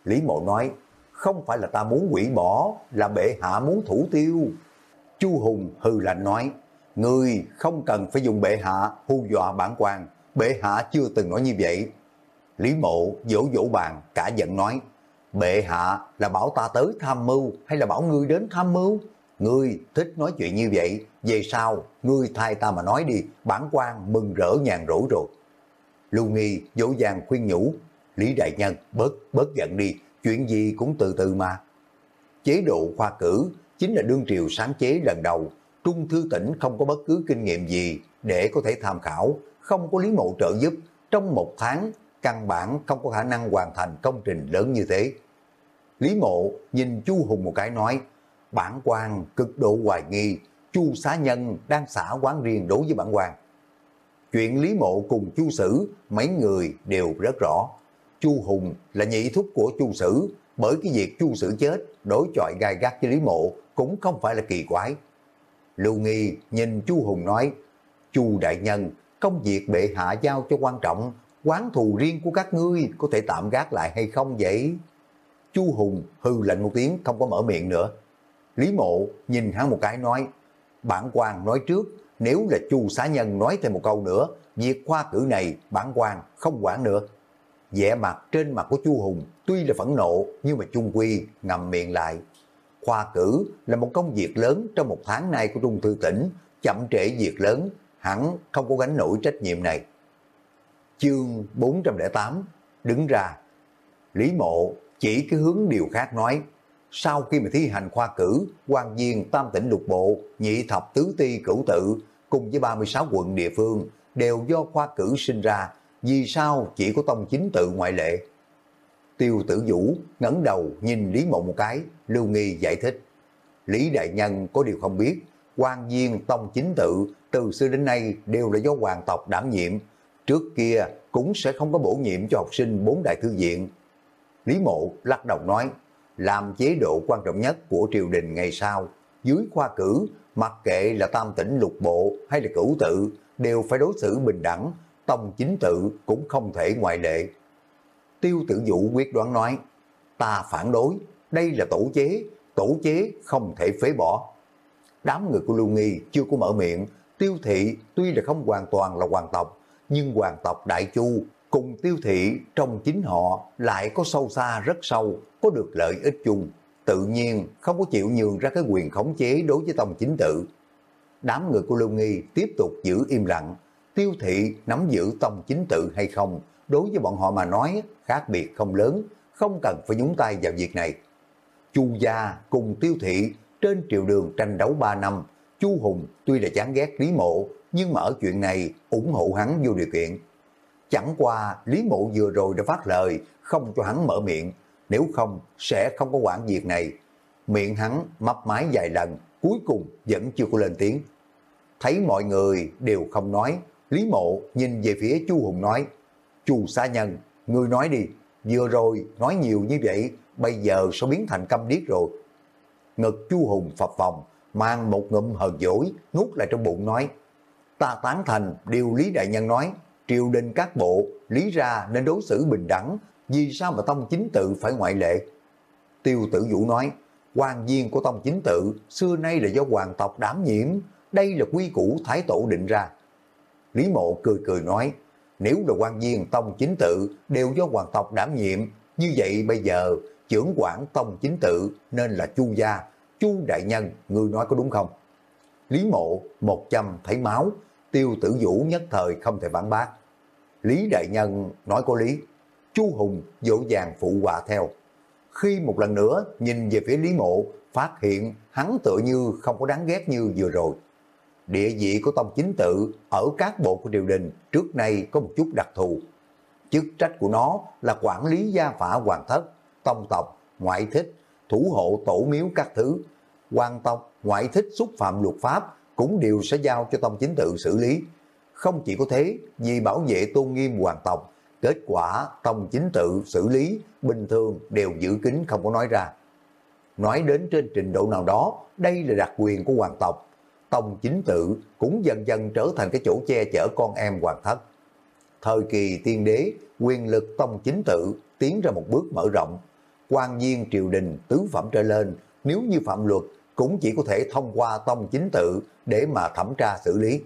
Lý Mộ nói, không phải là ta muốn quỷ bỏ, là bệ hạ muốn thủ tiêu. Chu Hùng hư lạnh nói, người không cần phải dùng bệ hạ hù dọa bản quan, bệ hạ chưa từng nói như vậy. Lý mộ vỗ vỗ bàn, cả giận nói, Bệ hạ là bảo ta tới tham mưu hay là bảo ngươi đến tham mưu? Ngươi thích nói chuyện như vậy, về sau ngươi thay ta mà nói đi, bản quan mừng rỡ nhàn rỗi rồi. Lưu Nghi dỗ dàng khuyên nhủ, Lý Đại Nhân bớt bớt giận đi, chuyện gì cũng từ từ mà. Chế độ khoa cử chính là đương triều sáng chế lần đầu, Trung Thư Tỉnh không có bất cứ kinh nghiệm gì để có thể tham khảo, không có Lý Mộ trợ giúp, trong một tháng căn bản không có khả năng hoàn thành công trình lớn như thế. Lý Mộ nhìn Chu Hùng một cái nói, bản quan cực độ hoài nghi, Chu xá nhân đang xả quán riêng đối với bản quan. Chuyện Lý Mộ cùng Chu Sử, mấy người đều rất rõ. Chu Hùng là nhị thúc của Chu Sử, bởi cái việc Chu Sử chết, đối chọi gai gắt với Lý Mộ cũng không phải là kỳ quái. Lưu Nghi nhìn Chu Hùng nói, Chu Đại Nhân, công việc bệ hạ giao cho quan trọng, quán thù riêng của các ngươi có thể tạm gác lại hay không vậy? Chu Hùng hư lạnh một tiếng không có mở miệng nữa. Lý Mộ nhìn hắn một cái nói, bản quan nói trước, nếu là Chu xá nhân nói thêm một câu nữa, việc khoa cử này bản quan không quản nữa. vẻ mặt trên mặt của Chu Hùng tuy là phẫn nộ nhưng mà chung quy ngầm miệng lại. Khoa cử là một công việc lớn trong một tháng nay của Trung Thư tỉnh, chậm trễ việc lớn, hẳn không có gánh nổi trách nhiệm này. Chương 408 đứng ra. Lý Mộ chỉ cái hướng điều khác nói, sau khi mà thi hành khoa cử, quan viên tam tỉnh lục bộ, nhị thập tứ ti cửu tự, cùng với 36 quận địa phương, đều do khoa cử sinh ra, vì sao chỉ có tông chính tự ngoại lệ. Tiêu tử vũ ngẩng đầu nhìn Lý Mộ một cái, Lưu Nghi giải thích. Lý Đại Nhân có điều không biết, quan viên tông chính tự từ xưa đến nay đều là do hoàng tộc đảm nhiệm. Trước kia cũng sẽ không có bổ nhiệm cho học sinh bốn đại thư viện. Lý Mộ lắc đầu nói, làm chế độ quan trọng nhất của triều đình ngày sau, dưới khoa cử, mặc kệ là tam tỉnh lục bộ hay là cửu tự, đều phải đối xử bình đẳng, tông chính tự cũng không thể ngoại lệ. Tiêu tử vũ quyết đoán nói, ta phản đối, đây là tổ chế, tổ chế không thể phế bỏ. Đám người của Lưu Nghi chưa có mở miệng, tiêu thị tuy là không hoàn toàn là hoàng tộc, nhưng hoàng tộc Đại Chu cùng tiêu thị trong chính họ lại có sâu xa rất sâu, có được lợi ích chung, tự nhiên không có chịu nhường ra cái quyền khống chế đối với tông chính tự. Đám người của Lưu Nghi tiếp tục giữ im lặng, tiêu thị nắm giữ tông chính tự hay không, đối với bọn họ mà nói khác biệt không lớn, không cần phải nhúng tay vào việc này. Chu gia cùng tiêu thị trên triều đường tranh đấu 3 năm, Chu Hùng tuy là chán ghét Lý Mộ, nhưng mà ở chuyện này ủng hộ hắn vô điều kiện. Chẳng qua Lý Mộ vừa rồi đã phát lời không cho hắn mở miệng, nếu không sẽ không có quản việc này. Miệng hắn mấp máy vài lần, cuối cùng vẫn chưa có lên tiếng. Thấy mọi người đều không nói, Lý Mộ nhìn về phía Chu Hùng nói, Chu Sa Nhân, ngươi nói đi, vừa rồi nói nhiều như vậy, bây giờ sẽ biến thành câm điếc rồi. Ngực Chu Hùng phập phòng, mang một ngụm hờn dỗi, nuốt lại trong bụng nói, ta tán thành điều Lý Đại Nhân nói, triều đình các bộ, lý ra nên đối xử bình đẳng, vì sao mà tông chính tự phải ngoại lệ? Tiêu tử vũ nói, quan viên của tông chính tự xưa nay là do hoàng tộc đảm nhiễm đây là quy củ thái tổ định ra. Lý mộ cười cười nói, nếu là quan viên tông chính tự đều do hoàng tộc đảm nhiệm, như vậy bây giờ trưởng quản tông chính tự nên là chu gia, chu đại nhân, người nói có đúng không? Lý mộ một trăm thấy máu, tiêu tử vũ nhất thời không thể phản bác. Lý đại nhân nói có lý, chu Hùng dỗ dàng phụ họa theo. Khi một lần nữa nhìn về phía Lý mộ, phát hiện hắn tựa như không có đáng ghét như vừa rồi. Địa vị của tông chính tự ở các bộ của triều đình trước nay có một chút đặc thù. Chức trách của nó là quản lý gia phả hoàng thất, tông tộc, ngoại thích, thủ hộ tổ miếu các thứ. Hoàng tộc, ngoại thích xúc phạm luật pháp cũng đều sẽ giao cho tông chính tự xử lý. Không chỉ có thế, vì bảo vệ tôn nghiêm hoàng tộc, kết quả tông chính tự xử lý bình thường đều giữ kín không có nói ra. Nói đến trên trình độ nào đó, đây là đặc quyền của hoàng tộc, tông chính tự cũng dần dần trở thành cái chỗ che chở con em hoàng thất. Thời kỳ tiên đế, quyền lực tông chính tự tiến ra một bước mở rộng. quan viên triều đình tứ phẩm trở lên, nếu như phạm luật, cũng chỉ có thể thông qua tông chính tự để mà thẩm tra xử lý.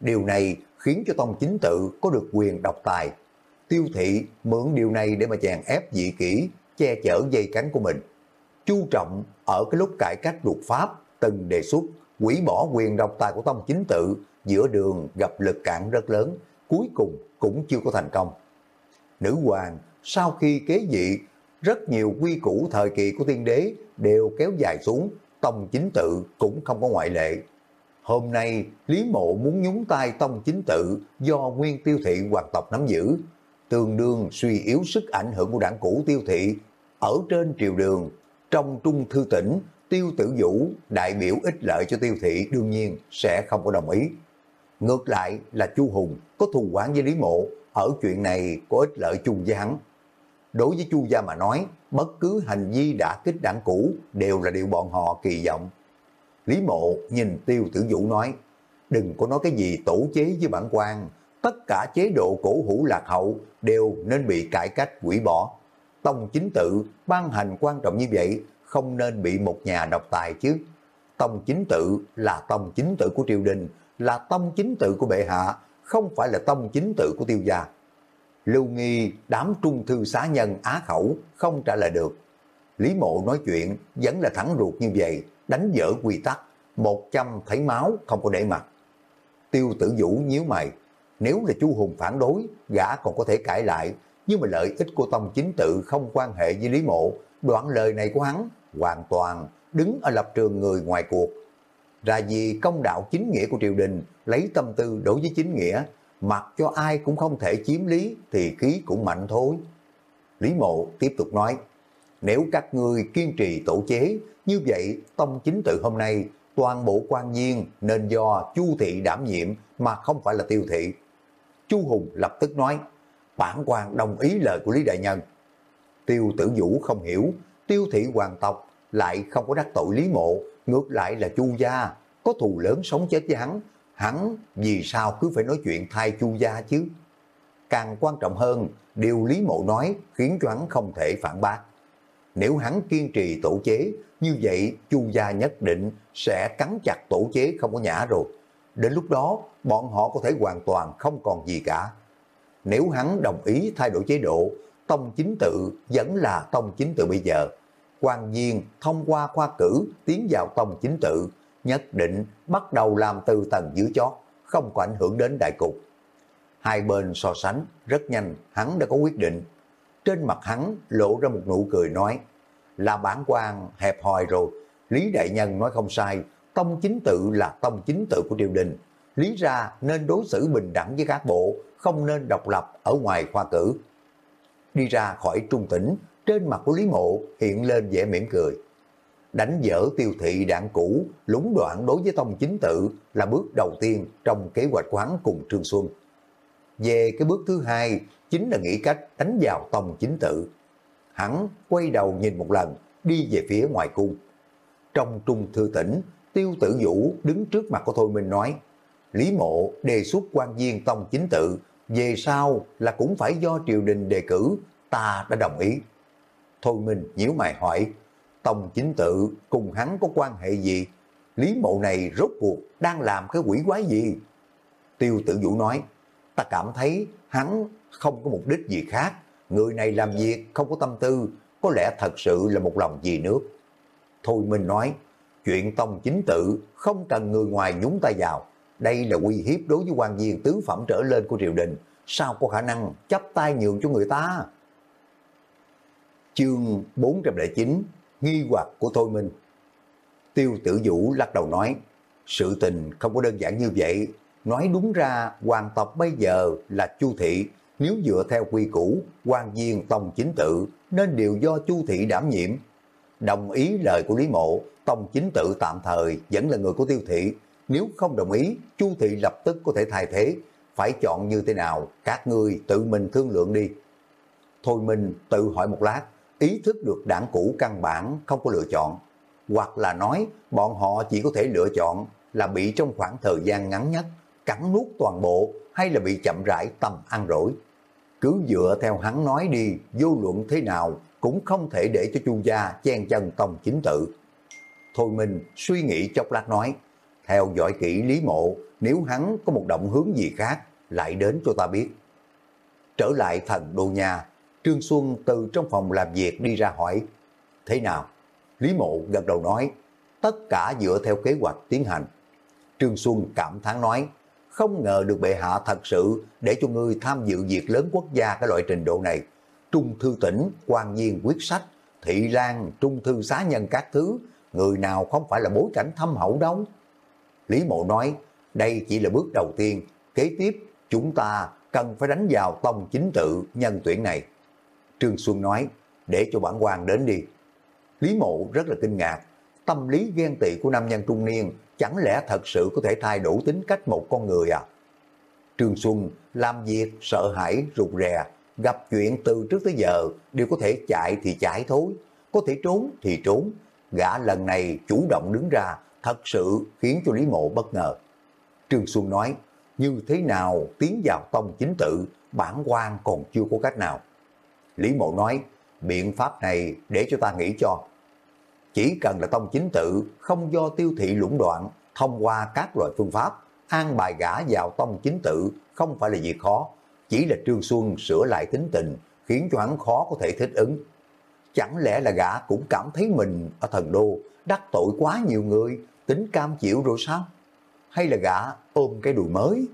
Điều này khiến cho tông chính tự có được quyền độc tài. Tiêu thị mượn điều này để mà chèn ép dị kỹ che chở dây cánh của mình. Chu trọng ở cái lúc cải cách luật pháp từng đề xuất quỷ bỏ quyền độc tài của tông chính tự giữa đường gặp lực cản rất lớn, cuối cùng cũng chưa có thành công. Nữ hoàng sau khi kế vị, rất nhiều quy củ thời kỳ của tiên đế đều kéo dài xuống, tông chính tự cũng không có ngoại lệ. Hôm nay, Lý Mộ muốn nhúng tay tông chính tự do nguyên tiêu thị hoàng tộc nắm giữ, tương đương suy yếu sức ảnh hưởng của đảng cũ tiêu thị. Ở trên triều đường, trong trung thư tỉnh, tiêu tử vũ đại biểu ích lợi cho tiêu thị đương nhiên sẽ không có đồng ý. Ngược lại là Chu Hùng có thù quán với Lý Mộ, ở chuyện này có ích lợi chung với hắn. Đối với Chu gia mà nói, bất cứ hành vi đã kích đảng cũ đều là điều bọn họ kỳ vọng. Lý Mộ nhìn Tiêu Tử Vũ nói, đừng có nói cái gì tổ chế với bản quan, tất cả chế độ cổ hủ lạc hậu đều nên bị cải cách quỷ bỏ. Tông chính tự ban hành quan trọng như vậy không nên bị một nhà độc tài chứ. Tông chính tự là tông chính tự của triều đình, là tông chính tự của bệ hạ, không phải là tông chính tự của tiêu gia. Lưu nghi đám trung thư xá nhân á khẩu không trả lời được. Lý mộ nói chuyện vẫn là thẳng ruột như vậy, đánh dở quy tắc, một trăm thấy máu không có để mặt. Tiêu tử vũ nhíu mày, nếu là chu Hùng phản đối, gã còn có thể cãi lại, nhưng mà lợi ích của tông chính tự không quan hệ với Lý mộ, đoạn lời này của hắn hoàn toàn đứng ở lập trường người ngoài cuộc. Ra vì công đạo chính nghĩa của triều đình lấy tâm tư đối với chính nghĩa, mặc cho ai cũng không thể chiếm lý thì khí cũng mạnh thôi. Lý mộ tiếp tục nói, nếu các ngươi kiên trì tổ chế, như vậy tông chính tự hôm nay toàn bộ quan viên nên do chu thị đảm nhiệm mà không phải là tiêu thị. Chu Hùng lập tức nói, bản quan đồng ý lời của Lý Đại Nhân. Tiêu tử vũ không hiểu, tiêu thị hoàng tộc lại không có đắc tội Lý Mộ, ngược lại là Chu gia, có thù lớn sống chết với hắn, hắn vì sao cứ phải nói chuyện thay Chu gia chứ? Càng quan trọng hơn, điều Lý Mộ nói khiến cho hắn không thể phản bác. Nếu hắn kiên trì tổ chế, như vậy Chu gia nhất định sẽ cắn chặt tổ chế không có nhã rồi. Đến lúc đó, bọn họ có thể hoàn toàn không còn gì cả. Nếu hắn đồng ý thay đổi chế độ, tông chính tự vẫn là tông chính tự bây giờ quan viên thông qua khoa cử tiến vào tông chính tự, nhất định bắt đầu làm từ tầng dưới chót, không có ảnh hưởng đến đại cục. Hai bên so sánh, rất nhanh hắn đã có quyết định. Trên mặt hắn lộ ra một nụ cười nói, là bản quan hẹp hòi rồi, Lý Đại Nhân nói không sai, tông chính tự là tông chính tự của triều đình. Lý ra nên đối xử bình đẳng với các bộ, không nên độc lập ở ngoài khoa cử. Đi ra khỏi trung tỉnh, trên mặt của Lý Mộ hiện lên vẻ mỉm cười. Đánh dở tiêu thị đảng cũ, lúng đoạn đối với tông chính tự là bước đầu tiên trong kế hoạch quán cùng Trương Xuân. Về cái bước thứ hai, chính là nghĩ cách đánh vào tông chính tự. Hắn quay đầu nhìn một lần, đi về phía ngoài cung. Trong trung thư tỉnh, tiêu tử vũ đứng trước mặt của Thôi Minh nói, Lý Mộ đề xuất quan viên tông chính tự, về sau là cũng phải do triều đình đề cử, ta đã đồng ý. Thôi Minh nhíu mày hỏi, tông chính tự cùng hắn có quan hệ gì? Lý Mộ này rốt cuộc đang làm cái quỷ quái gì? Tiêu tử vũ nói, ta cảm thấy hắn không có mục đích gì khác, người này làm việc không có tâm tư, có lẽ thật sự là một lòng vì nước. Thôi Minh nói, chuyện tông chính tự không cần người ngoài nhúng tay vào, đây là uy hiếp đối với quan viên tứ phẩm trở lên của triều đình, sao có khả năng chấp tay nhường cho người ta? Chương 409 Nghi hoặc của Thôi Minh. Tiêu tử vũ lắc đầu nói, sự tình không có đơn giản như vậy, nói đúng ra hoàng tộc bây giờ là chu thị, nếu dựa theo quy củ, quan viên tông chính tự nên đều do chu thị đảm nhiệm. Đồng ý lời của Lý Mộ, tông chính tự tạm thời vẫn là người của tiêu thị, nếu không đồng ý, chu thị lập tức có thể thay thế, phải chọn như thế nào, các ngươi tự mình thương lượng đi. Thôi mình tự hỏi một lát, ý thức được đảng cũ căn bản không có lựa chọn, hoặc là nói bọn họ chỉ có thể lựa chọn là bị trong khoảng thời gian ngắn nhất, cắn nuốt toàn bộ hay là bị chậm rãi tầm ăn rỗi. Cứ dựa theo hắn nói đi, vô luận thế nào cũng không thể để cho chu gia chen chân tông chính tự. Thôi mình suy nghĩ chốc lát nói, theo dõi kỹ Lý Mộ, nếu hắn có một động hướng gì khác, lại đến cho ta biết. Trở lại thần đô nhà, Trương Xuân từ trong phòng làm việc đi ra hỏi, thế nào? Lý Mộ gật đầu nói, tất cả dựa theo kế hoạch tiến hành. Trương Xuân cảm thán nói, không ngờ được bệ hạ thật sự để cho ngươi tham dự việc lớn quốc gia cái loại trình độ này. Trung thư tỉnh, quan nhiên quyết sách, thị lan, trung thư xá nhân các thứ, người nào không phải là bối cảnh thâm hậu đâu. Lý Mộ nói, đây chỉ là bước đầu tiên, kế tiếp chúng ta cần phải đánh vào tông chính tự nhân tuyển này. Trương Xuân nói, để cho bản quan đến đi. Lý Mộ rất là kinh ngạc, tâm lý ghen tị của nam nhân trung niên chẳng lẽ thật sự có thể thay đổi tính cách một con người à? Trương Xuân làm việc sợ hãi rụt rè, gặp chuyện từ trước tới giờ đều có thể chạy thì chạy thôi, có thể trốn thì trốn. Gã lần này chủ động đứng ra thật sự khiến cho Lý Mộ bất ngờ. Trương Xuân nói, như thế nào tiến vào tông chính tự, bản quan còn chưa có cách nào. Lý Mộ nói, biện pháp này để cho ta nghĩ cho. Chỉ cần là tông chính tự, không do tiêu thị lũng đoạn, thông qua các loại phương pháp, an bài gã vào tông chính tự không phải là việc khó, chỉ là Trương Xuân sửa lại tính tình, khiến cho hắn khó có thể thích ứng. Chẳng lẽ là gã cũng cảm thấy mình ở thần đô đắc tội quá nhiều người, tính cam chịu rồi sao? Hay là gã ôm cái đùi mới?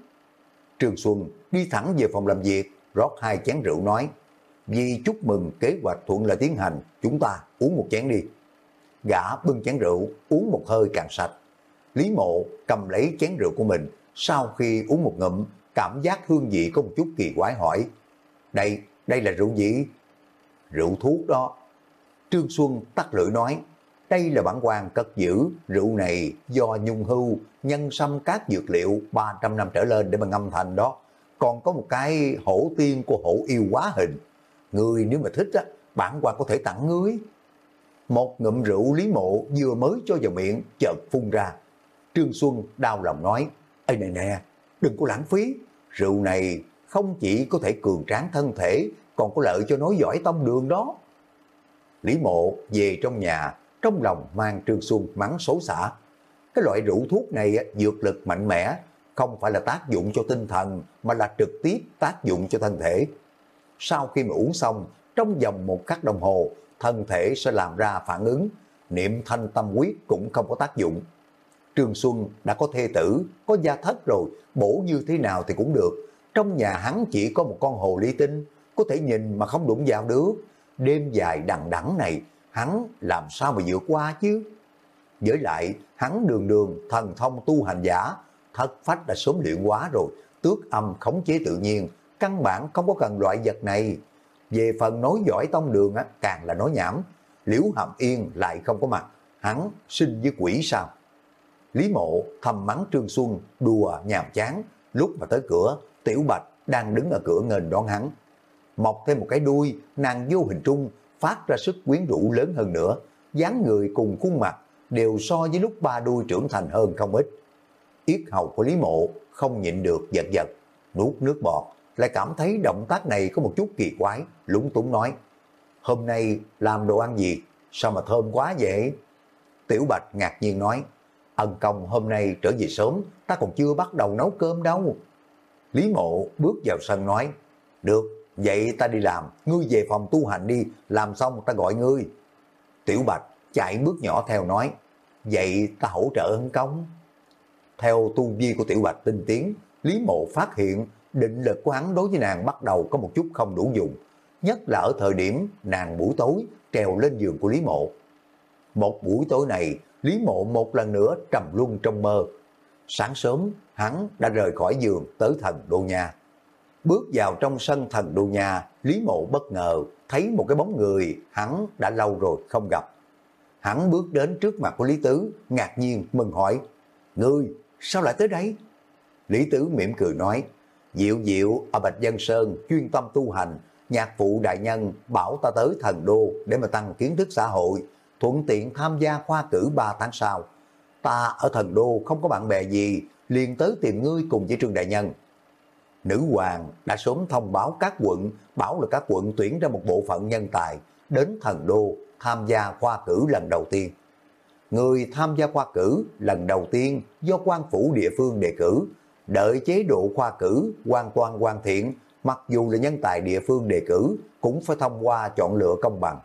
Trương Xuân đi thẳng về phòng làm việc, rót hai chén rượu nói, vì chúc mừng kế hoạch thuận lợi tiến hành, chúng ta uống một chén đi. Gã bưng chén rượu, uống một hơi càng sạch. Lý mộ cầm lấy chén rượu của mình, sau khi uống một ngụm, cảm giác hương vị có một chút kỳ quái hỏi. Đây, đây là rượu gì? Rượu thuốc đó. Trương Xuân tắt lưỡi nói, đây là bản quan cất giữ, rượu này do nhung hưu, nhân sâm các dược liệu 300 năm trở lên để mà ngâm thành đó. Còn có một cái hổ tiên của hổ yêu quá hình. Người nếu mà thích á, bản quan có thể tặng ngươi. Một ngụm rượu Lý Mộ vừa mới cho vào miệng, chợt phun ra. Trương Xuân đau lòng nói, Ê này nè, đừng có lãng phí, rượu này không chỉ có thể cường tráng thân thể, còn có lợi cho nói giỏi tông đường đó. Lý Mộ về trong nhà, trong lòng mang Trương Xuân mắng xấu xả. Cái loại rượu thuốc này dược lực mạnh mẽ, không phải là tác dụng cho tinh thần, mà là trực tiếp tác dụng cho thân thể. Sau khi mà uống xong, trong vòng một khắc đồng hồ, thân thể sẽ làm ra phản ứng, niệm thanh tâm quyết cũng không có tác dụng. Trương Xuân đã có thê tử, có gia thất rồi, bổ như thế nào thì cũng được. Trong nhà hắn chỉ có một con hồ ly tinh, có thể nhìn mà không đụng vào được. Đêm dài đằng đẵng này, hắn làm sao mà vượt qua chứ? Với lại, hắn đường đường thần thông tu hành giả, thất phách đã sớm luyện quá rồi, tước âm khống chế tự nhiên, căn bản không có cần loại vật này. Về phần nói giỏi tông đường á, càng là nói nhảm, liễu hàm yên lại không có mặt, hắn sinh với quỷ sao? Lý mộ thầm mắng Trương Xuân, đùa nhàm chán, lúc mà tới cửa, Tiểu Bạch đang đứng ở cửa ngền đón hắn. Mọc thêm một cái đuôi, nàng vô hình trung, phát ra sức quyến rũ lớn hơn nữa, dáng người cùng khuôn mặt đều so với lúc ba đuôi trưởng thành hơn không ít. Yết hầu của Lý Mộ không nhịn được giật giật, nuốt nước bọt, lại cảm thấy động tác này có một chút kỳ quái, lúng túng nói. Hôm nay làm đồ ăn gì? Sao mà thơm quá vậy? Tiểu Bạch ngạc nhiên nói, ân công hôm nay trở về sớm, ta còn chưa bắt đầu nấu cơm đâu. Lý Mộ bước vào sân nói, được, vậy ta đi làm, ngươi về phòng tu hành đi, làm xong ta gọi ngươi. Tiểu Bạch chạy bước nhỏ theo nói, vậy ta hỗ trợ ân công. Theo tu vi của Tiểu Bạch tinh tiến, Lý Mộ phát hiện định lực của hắn đối với nàng bắt đầu có một chút không đủ dùng, nhất là ở thời điểm nàng buổi tối trèo lên giường của Lý Mộ. Một buổi tối này, Lý Mộ một lần nữa trầm luân trong mơ. Sáng sớm, hắn đã rời khỏi giường tới thần đô nhà. Bước vào trong sân thần đô nhà, Lý Mộ bất ngờ thấy một cái bóng người hắn đã lâu rồi không gặp. Hắn bước đến trước mặt của Lý Tứ, ngạc nhiên mừng hỏi, Ngươi, sao lại tới đây? Lý Tứ mỉm cười nói, Diệu diệu ở Bạch Dân Sơn chuyên tâm tu hành, nhạc phụ đại nhân bảo ta tới thần đô để mà tăng kiến thức xã hội, thuận tiện tham gia khoa cử 3 tháng sau. Ta ở thần đô không có bạn bè gì, liền tới tìm ngươi cùng với Trương Đại Nhân. Nữ hoàng đã sớm thông báo các quận, bảo là các quận tuyển ra một bộ phận nhân tài đến thần đô tham gia khoa cử lần đầu tiên. Người tham gia khoa cử lần đầu tiên do quan phủ địa phương đề cử, đợi chế độ khoa cử hoàn quan hoàn thiện mặc dù là nhân tài địa phương đề cử, cũng phải thông qua chọn lựa công bằng.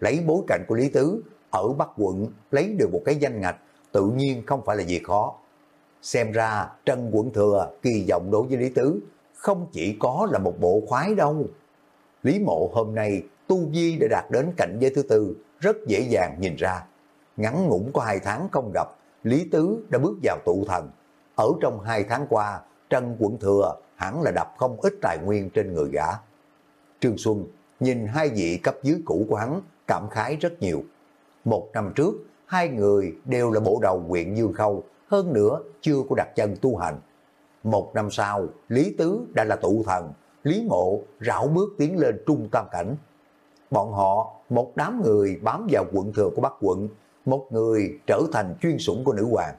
Lấy bối cảnh của Lý Tứ, ở Bắc quận lấy được một cái danh ngạch, tự nhiên không phải là gì khó. Xem ra trần quận thừa kỳ vọng đối với Lý Tứ, không chỉ có là một bộ khoái đâu. Lý mộ hôm nay tu vi đã đạt đến cảnh giới thứ tư, rất dễ dàng nhìn ra. Ngắn ngủn có hai tháng không gặp, Lý Tứ đã bước vào tụ thần. Ở trong hai tháng qua, Trần quận thừa hẳn là đập không ít tài nguyên trên người gã. Trương Xuân nhìn hai vị cấp dưới cũ của hắn cảm khái rất nhiều. Một năm trước, hai người đều là bộ đầu huyện Dương Khâu, hơn nữa chưa có đặt chân tu hành. Một năm sau, Lý Tứ đã là tụ thần, Lý Mộ rảo bước tiến lên trung tam cảnh. Bọn họ, một đám người bám vào quận thừa của Bắc quận, một người trở thành chuyên sủng của nữ hoàng.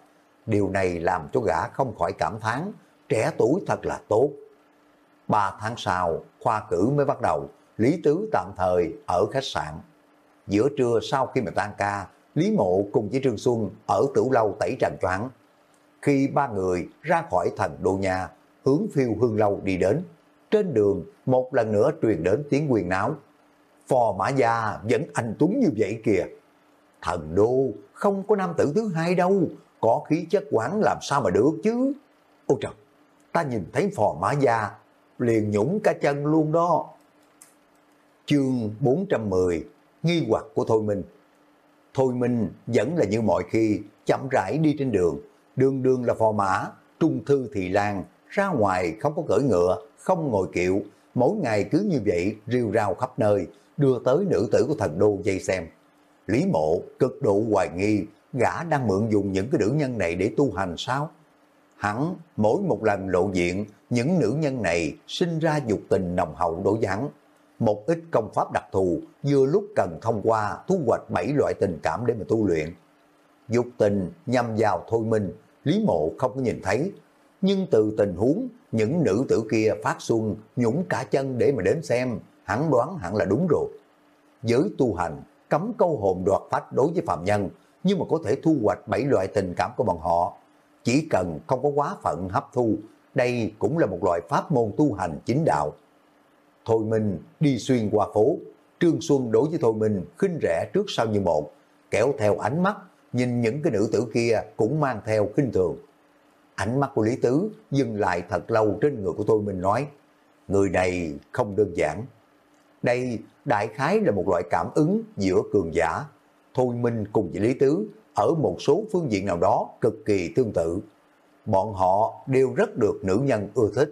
Điều này làm cho gã không khỏi cảm thán, trẻ tuổi thật là tốt. Ba tháng sau, khoa cử mới bắt đầu, Lý Tứ tạm thời ở khách sạn. Giữa trưa sau khi mà tan ca, Lý Mộ cùng với Trương Xuân ở tử lâu tẩy trần choáng. Khi ba người ra khỏi thành đô nhà, hướng phiêu hương lâu đi đến, trên đường một lần nữa truyền đến tiếng quyền náo. Phò Mã Gia vẫn anh tuấn như vậy kìa. Thần đô không có nam tử thứ hai đâu, có khí chất quán làm sao mà được chứ. Ôi trời, ta nhìn thấy Phò Mã da liền nhũng cả chân luôn đó. Chương 410 Nghi hoặc của Thôi Minh Thôi Minh vẫn là như mọi khi chậm rãi đi trên đường, đường đường là phò mã, trung thư thì lan, ra ngoài không có cởi ngựa, không ngồi kiệu, mỗi ngày cứ như vậy rêu rao khắp nơi, đưa tới nữ tử của thần đô dây xem. Lý mộ cực độ hoài nghi, gã đang mượn dùng những cái nữ nhân này để tu hành sao? Hắn mỗi một lần lộ diện, những nữ nhân này sinh ra dục tình nồng hậu đối với hắn. Một ít công pháp đặc thù vừa lúc cần thông qua thu hoạch bảy loại tình cảm để mà tu luyện. Dục tình nhằm vào thôi minh, Lý Mộ không có nhìn thấy. Nhưng từ tình huống, những nữ tử kia phát xuân nhũng cả chân để mà đến xem, hắn đoán hẳn là đúng rồi. Giới tu hành, cấm câu hồn đoạt phách đối với phạm nhân, nhưng mà có thể thu hoạch bảy loại tình cảm của bọn họ. Chỉ cần không có quá phận hấp thu, đây cũng là một loại pháp môn tu hành chính đạo. Thôi Minh đi xuyên qua phố, Trương Xuân đối với Thôi Minh khinh rẻ trước sau như một, kéo theo ánh mắt, nhìn những cái nữ tử kia cũng mang theo khinh thường. Ánh mắt của Lý Tứ dừng lại thật lâu trên người của Thôi Minh nói, người này không đơn giản. Đây đại khái là một loại cảm ứng giữa cường giả. Thôi Minh cùng với Lý Tứ ở một số phương diện nào đó cực kỳ tương tự. Bọn họ đều rất được nữ nhân ưa thích,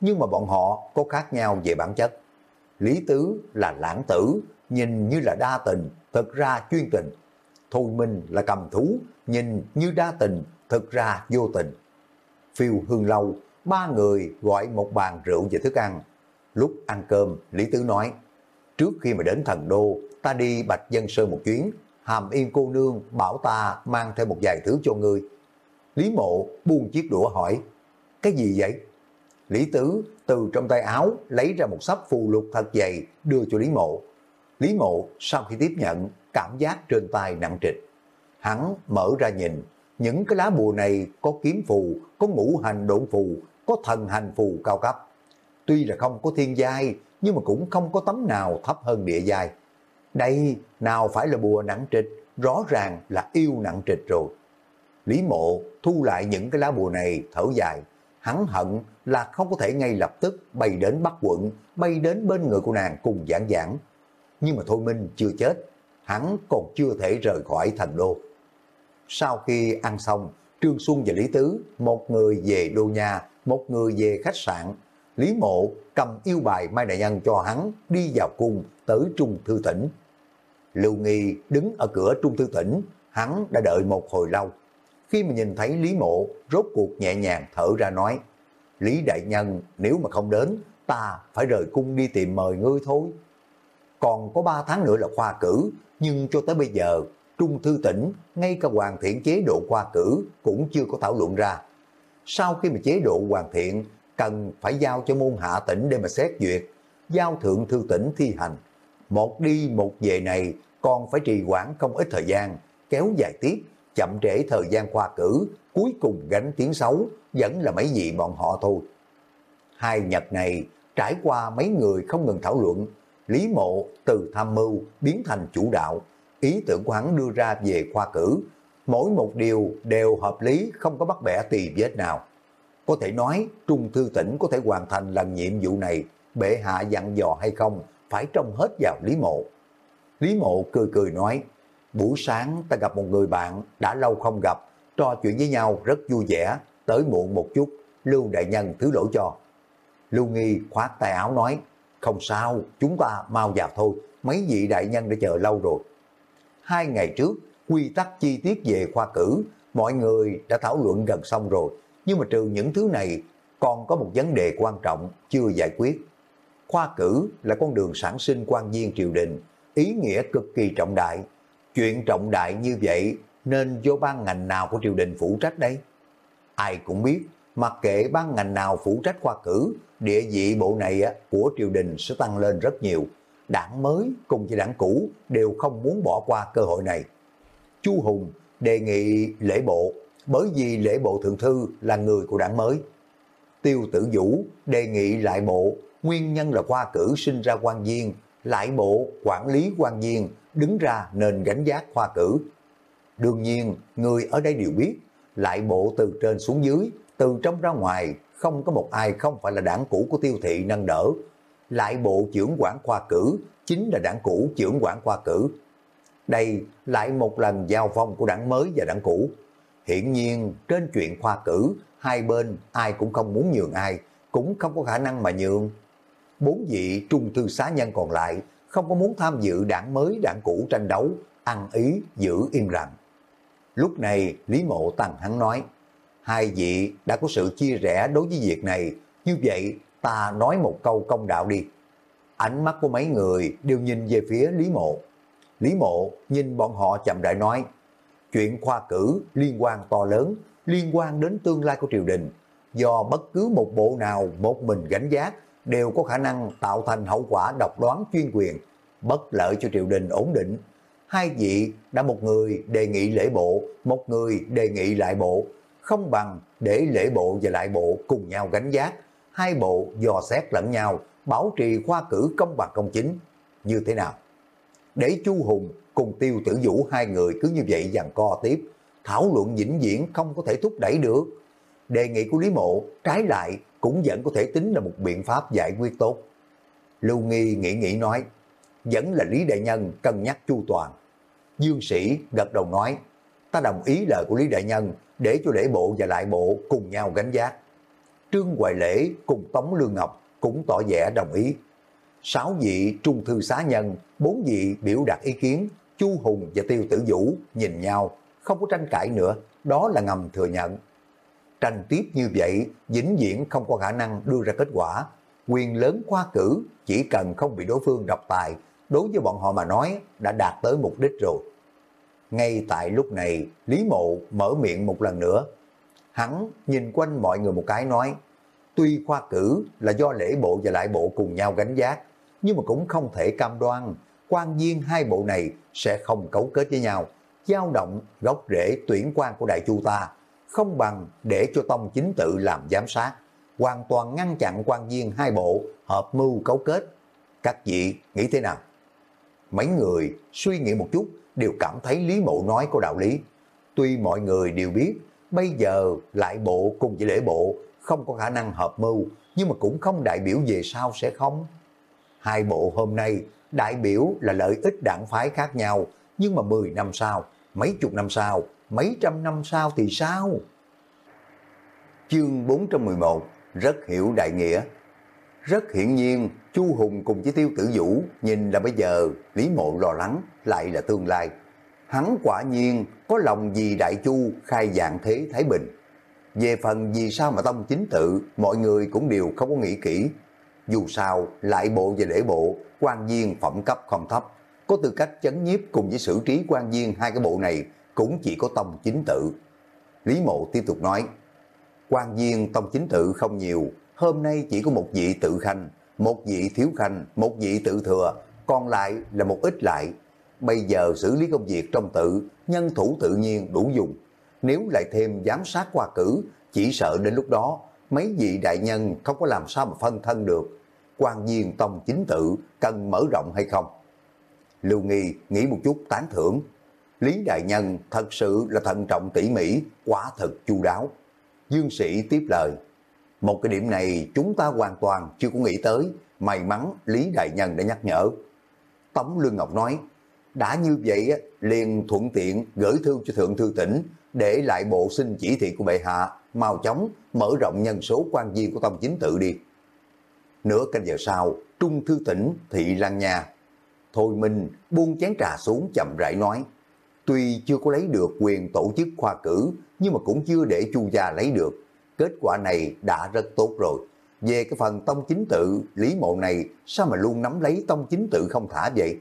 nhưng mà bọn họ có khác nhau về bản chất. Lý Tứ là lãng tử, nhìn như là đa tình, thật ra chuyên tình. Thôi Minh là cầm thú, nhìn như đa tình, thật ra vô tình. Phiêu hương lâu, ba người gọi một bàn rượu và thức ăn. Lúc ăn cơm, Lý Tứ nói, trước khi mà đến thần đô, ta đi Bạch Dân Sơn một chuyến, hàm yên cô nương bảo ta mang theo một vài thứ cho ngươi. Lý mộ buông chiếc đũa hỏi, cái gì vậy? Lý Tứ từ trong tay áo lấy ra một sắp phù lục thật dày đưa cho Lý Mộ. Lý Mộ sau khi tiếp nhận cảm giác trên tay nặng trịch. Hắn mở ra nhìn, những cái lá bùa này có kiếm phù, có ngũ hành độn phù, có thần hành phù cao cấp. Tuy là không có thiên giai, nhưng mà cũng không có tấm nào thấp hơn địa giai. Đây nào phải là bùa nặng trịch, rõ ràng là yêu nặng trịch rồi. Lý mộ thu lại những cái lá bùa này thở dài, hắn hận là không có thể ngay lập tức bay đến Bắc quận, bay đến bên người của nàng cùng giảng giảng. Nhưng mà Thôi Minh chưa chết, hắn còn chưa thể rời khỏi thành đô. Sau khi ăn xong, Trương Xuân và Lý Tứ, một người về đô nhà, một người về khách sạn. Lý Mộ cầm yêu bài Mai Đại Nhân cho hắn đi vào cung tới Trung Thư Tỉnh. Lưu Nghi đứng ở cửa Trung Thư Tỉnh, hắn đã đợi một hồi lâu. Khi mà nhìn thấy Lý Mộ, rốt cuộc nhẹ nhàng thở ra nói, Lý Đại Nhân nếu mà không đến, ta phải rời cung đi tìm mời ngươi thôi. Còn có 3 tháng nữa là khoa cử, nhưng cho tới bây giờ, Trung Thư Tỉnh, ngay cả hoàn thiện chế độ khoa cử cũng chưa có thảo luận ra. Sau khi mà chế độ hoàn thiện, cần phải giao cho môn hạ tỉnh để mà xét duyệt, giao thượng thư tỉnh thi hành. Một đi một về này còn phải trì hoãn không ít thời gian, kéo dài tiếp, chậm trễ thời gian khoa cử, cuối cùng gánh tiếng xấu, vẫn là mấy vị bọn họ thôi. Hai nhật này, trải qua mấy người không ngừng thảo luận, Lý Mộ từ tham mưu biến thành chủ đạo, ý tưởng của hắn đưa ra về khoa cử, mỗi một điều đều hợp lý không có bắt bẻ tì vết nào. Có thể nói Trung Thư Tỉnh có thể hoàn thành lần nhiệm vụ này, bệ hạ dặn dò hay không, phải trông hết vào Lý Mộ. Lý Mộ cười cười nói, buổi sáng ta gặp một người bạn đã lâu không gặp, trò chuyện với nhau rất vui vẻ, tới muộn một chút, Lưu Đại Nhân thứ lỗi cho. Lưu Nghi khoát tay áo nói, không sao, chúng ta mau vào thôi, mấy vị đại nhân đã chờ lâu rồi. Hai ngày trước, quy tắc chi tiết về khoa cử, mọi người đã thảo luận gần xong rồi, nhưng mà trừ những thứ này, còn có một vấn đề quan trọng chưa giải quyết. Khoa cử là con đường sản sinh quan viên triều đình, ý nghĩa cực kỳ trọng đại. Chuyện trọng đại như vậy nên do ban ngành nào của triều đình phụ trách đây? Ai cũng biết, mặc kệ ban ngành nào phụ trách khoa cử, địa vị bộ này của triều đình sẽ tăng lên rất nhiều. Đảng mới cùng với đảng cũ đều không muốn bỏ qua cơ hội này. Chu Hùng đề nghị lễ bộ, bởi vì lễ bộ thượng thư là người của đảng mới. Tiêu tử vũ đề nghị lại bộ, nguyên nhân là khoa cử sinh ra quan viên, lại bộ quản lý quan viên đứng ra nên gánh giác khoa cử. Đương nhiên, người ở đây đều biết, lại bộ từ trên xuống dưới, từ trong ra ngoài, không có một ai không phải là đảng cũ của tiêu thị nâng đỡ. Lại bộ trưởng quản khoa cử, chính là đảng cũ trưởng quản khoa cử. Đây lại một lần giao phong của đảng mới và đảng cũ. Hiện nhiên, trên chuyện khoa cử, hai bên ai cũng không muốn nhường ai, cũng không có khả năng mà nhường. Bốn vị trung thư xá nhân còn lại không có muốn tham dự đảng mới đảng cũ tranh đấu, ăn ý giữ im lặng. Lúc này Lý Mộ Tăng hắn nói, hai vị đã có sự chia rẽ đối với việc này, như vậy ta nói một câu công đạo đi. Ánh mắt của mấy người đều nhìn về phía Lý Mộ. Lý Mộ nhìn bọn họ chậm rãi nói, chuyện khoa cử liên quan to lớn, liên quan đến tương lai của triều đình. Do bất cứ một bộ nào một mình gánh giác đều có khả năng tạo thành hậu quả độc đoán chuyên quyền, bất lợi cho triều đình ổn định. Hai vị đã một người đề nghị lễ bộ, một người đề nghị lại bộ, không bằng để lễ bộ và lại bộ cùng nhau gánh giác, hai bộ dò xét lẫn nhau, bảo trì khoa cử công bằng công chính. Như thế nào? Để Chu Hùng cùng Tiêu Tử Vũ hai người cứ như vậy dằn co tiếp, thảo luận vĩnh viễn không có thể thúc đẩy được. Đề nghị của Lý Mộ trái lại cũng vẫn có thể tính là một biện pháp giải quyết tốt. Lưu Nghi nghĩ nghĩ nói, vẫn là Lý Đại Nhân cân nhắc chu toàn. Dương Sĩ gật đầu nói, ta đồng ý lời của Lý Đại Nhân để cho lễ bộ và lại bộ cùng nhau gánh giác. Trương Hoài Lễ cùng Tống Lương Ngọc cũng tỏ vẻ đồng ý. Sáu vị trung thư xá nhân, bốn vị biểu đạt ý kiến, Chu Hùng và Tiêu Tử Vũ nhìn nhau, không có tranh cãi nữa, đó là ngầm thừa nhận. Tranh tiếp như vậy, vĩnh viễn không có khả năng đưa ra kết quả. Quyền lớn khoa cử, chỉ cần không bị đối phương độc tài, đối với bọn họ mà nói đã đạt tới mục đích rồi. Ngay tại lúc này, Lý Mộ mở miệng một lần nữa. Hắn nhìn quanh mọi người một cái nói, tuy khoa cử là do lễ bộ và lại bộ cùng nhau gánh giác, nhưng mà cũng không thể cam đoan quan viên hai bộ này sẽ không cấu kết với nhau, dao động gốc rễ tuyển quan của Đại Chu ta, không bằng để cho Tông chính tự làm giám sát, hoàn toàn ngăn chặn quan viên hai bộ hợp mưu cấu kết. Các vị nghĩ thế nào? Mấy người suy nghĩ một chút đều cảm thấy Lý Mộ nói có đạo lý. Tuy mọi người đều biết bây giờ lại bộ cùng với lễ bộ không có khả năng hợp mưu, nhưng mà cũng không đại biểu về sau sẽ không. Hai bộ hôm nay đại biểu là lợi ích đảng phái khác nhau, nhưng mà 10 năm sau, mấy chục năm sau, mấy trăm năm sau thì sao? Chương 411 rất hiểu đại nghĩa. Rất hiển nhiên, Chu Hùng cùng với Tiêu Tử Vũ nhìn là bây giờ Lý Mộ lo lắng lại là tương lai. Hắn quả nhiên có lòng vì Đại Chu khai dạng thế Thái Bình. Về phần vì sao mà tông chính tự, mọi người cũng đều không có nghĩ kỹ. Dù sao, lại bộ và lễ bộ, quan viên phẩm cấp không thấp, có tư cách chấn nhiếp cùng với xử trí quan viên hai cái bộ này cũng chỉ có tông chính tự. Lý Mộ tiếp tục nói, quan viên tông chính tự không nhiều, hôm nay chỉ có một vị tự khanh, một vị thiếu khanh, một vị tự thừa, còn lại là một ít lại. Bây giờ xử lý công việc trong tự, nhân thủ tự nhiên đủ dùng. Nếu lại thêm giám sát qua cử, chỉ sợ đến lúc đó mấy vị đại nhân không có làm sao mà phân thân được. quan viên tông chính tự cần mở rộng hay không? Lưu Nghi nghĩ một chút tán thưởng. Lý Đại Nhân thật sự là thận trọng tỉ mỉ, quá thật chu đáo. Dương Sĩ tiếp lời. Một cái điểm này chúng ta hoàn toàn chưa có nghĩ tới, may mắn Lý Đại Nhân đã nhắc nhở. Tống Lương Ngọc nói, đã như vậy liền thuận tiện gửi thư cho Thượng Thư tỉnh để lại bộ xin chỉ thị của bệ hạ, mau chóng mở rộng nhân số quan viên của tông chính tự đi. Nửa canh giờ sau, Trung Thư tỉnh Thị Lan Nha. Thôi Minh buông chén trà xuống chậm rãi nói, tuy chưa có lấy được quyền tổ chức khoa cử, nhưng mà cũng chưa để chu gia lấy được. Kết quả này đã rất tốt rồi. Về cái phần tông chính tự, Lý Mộ này sao mà luôn nắm lấy tông chính tự không thả vậy?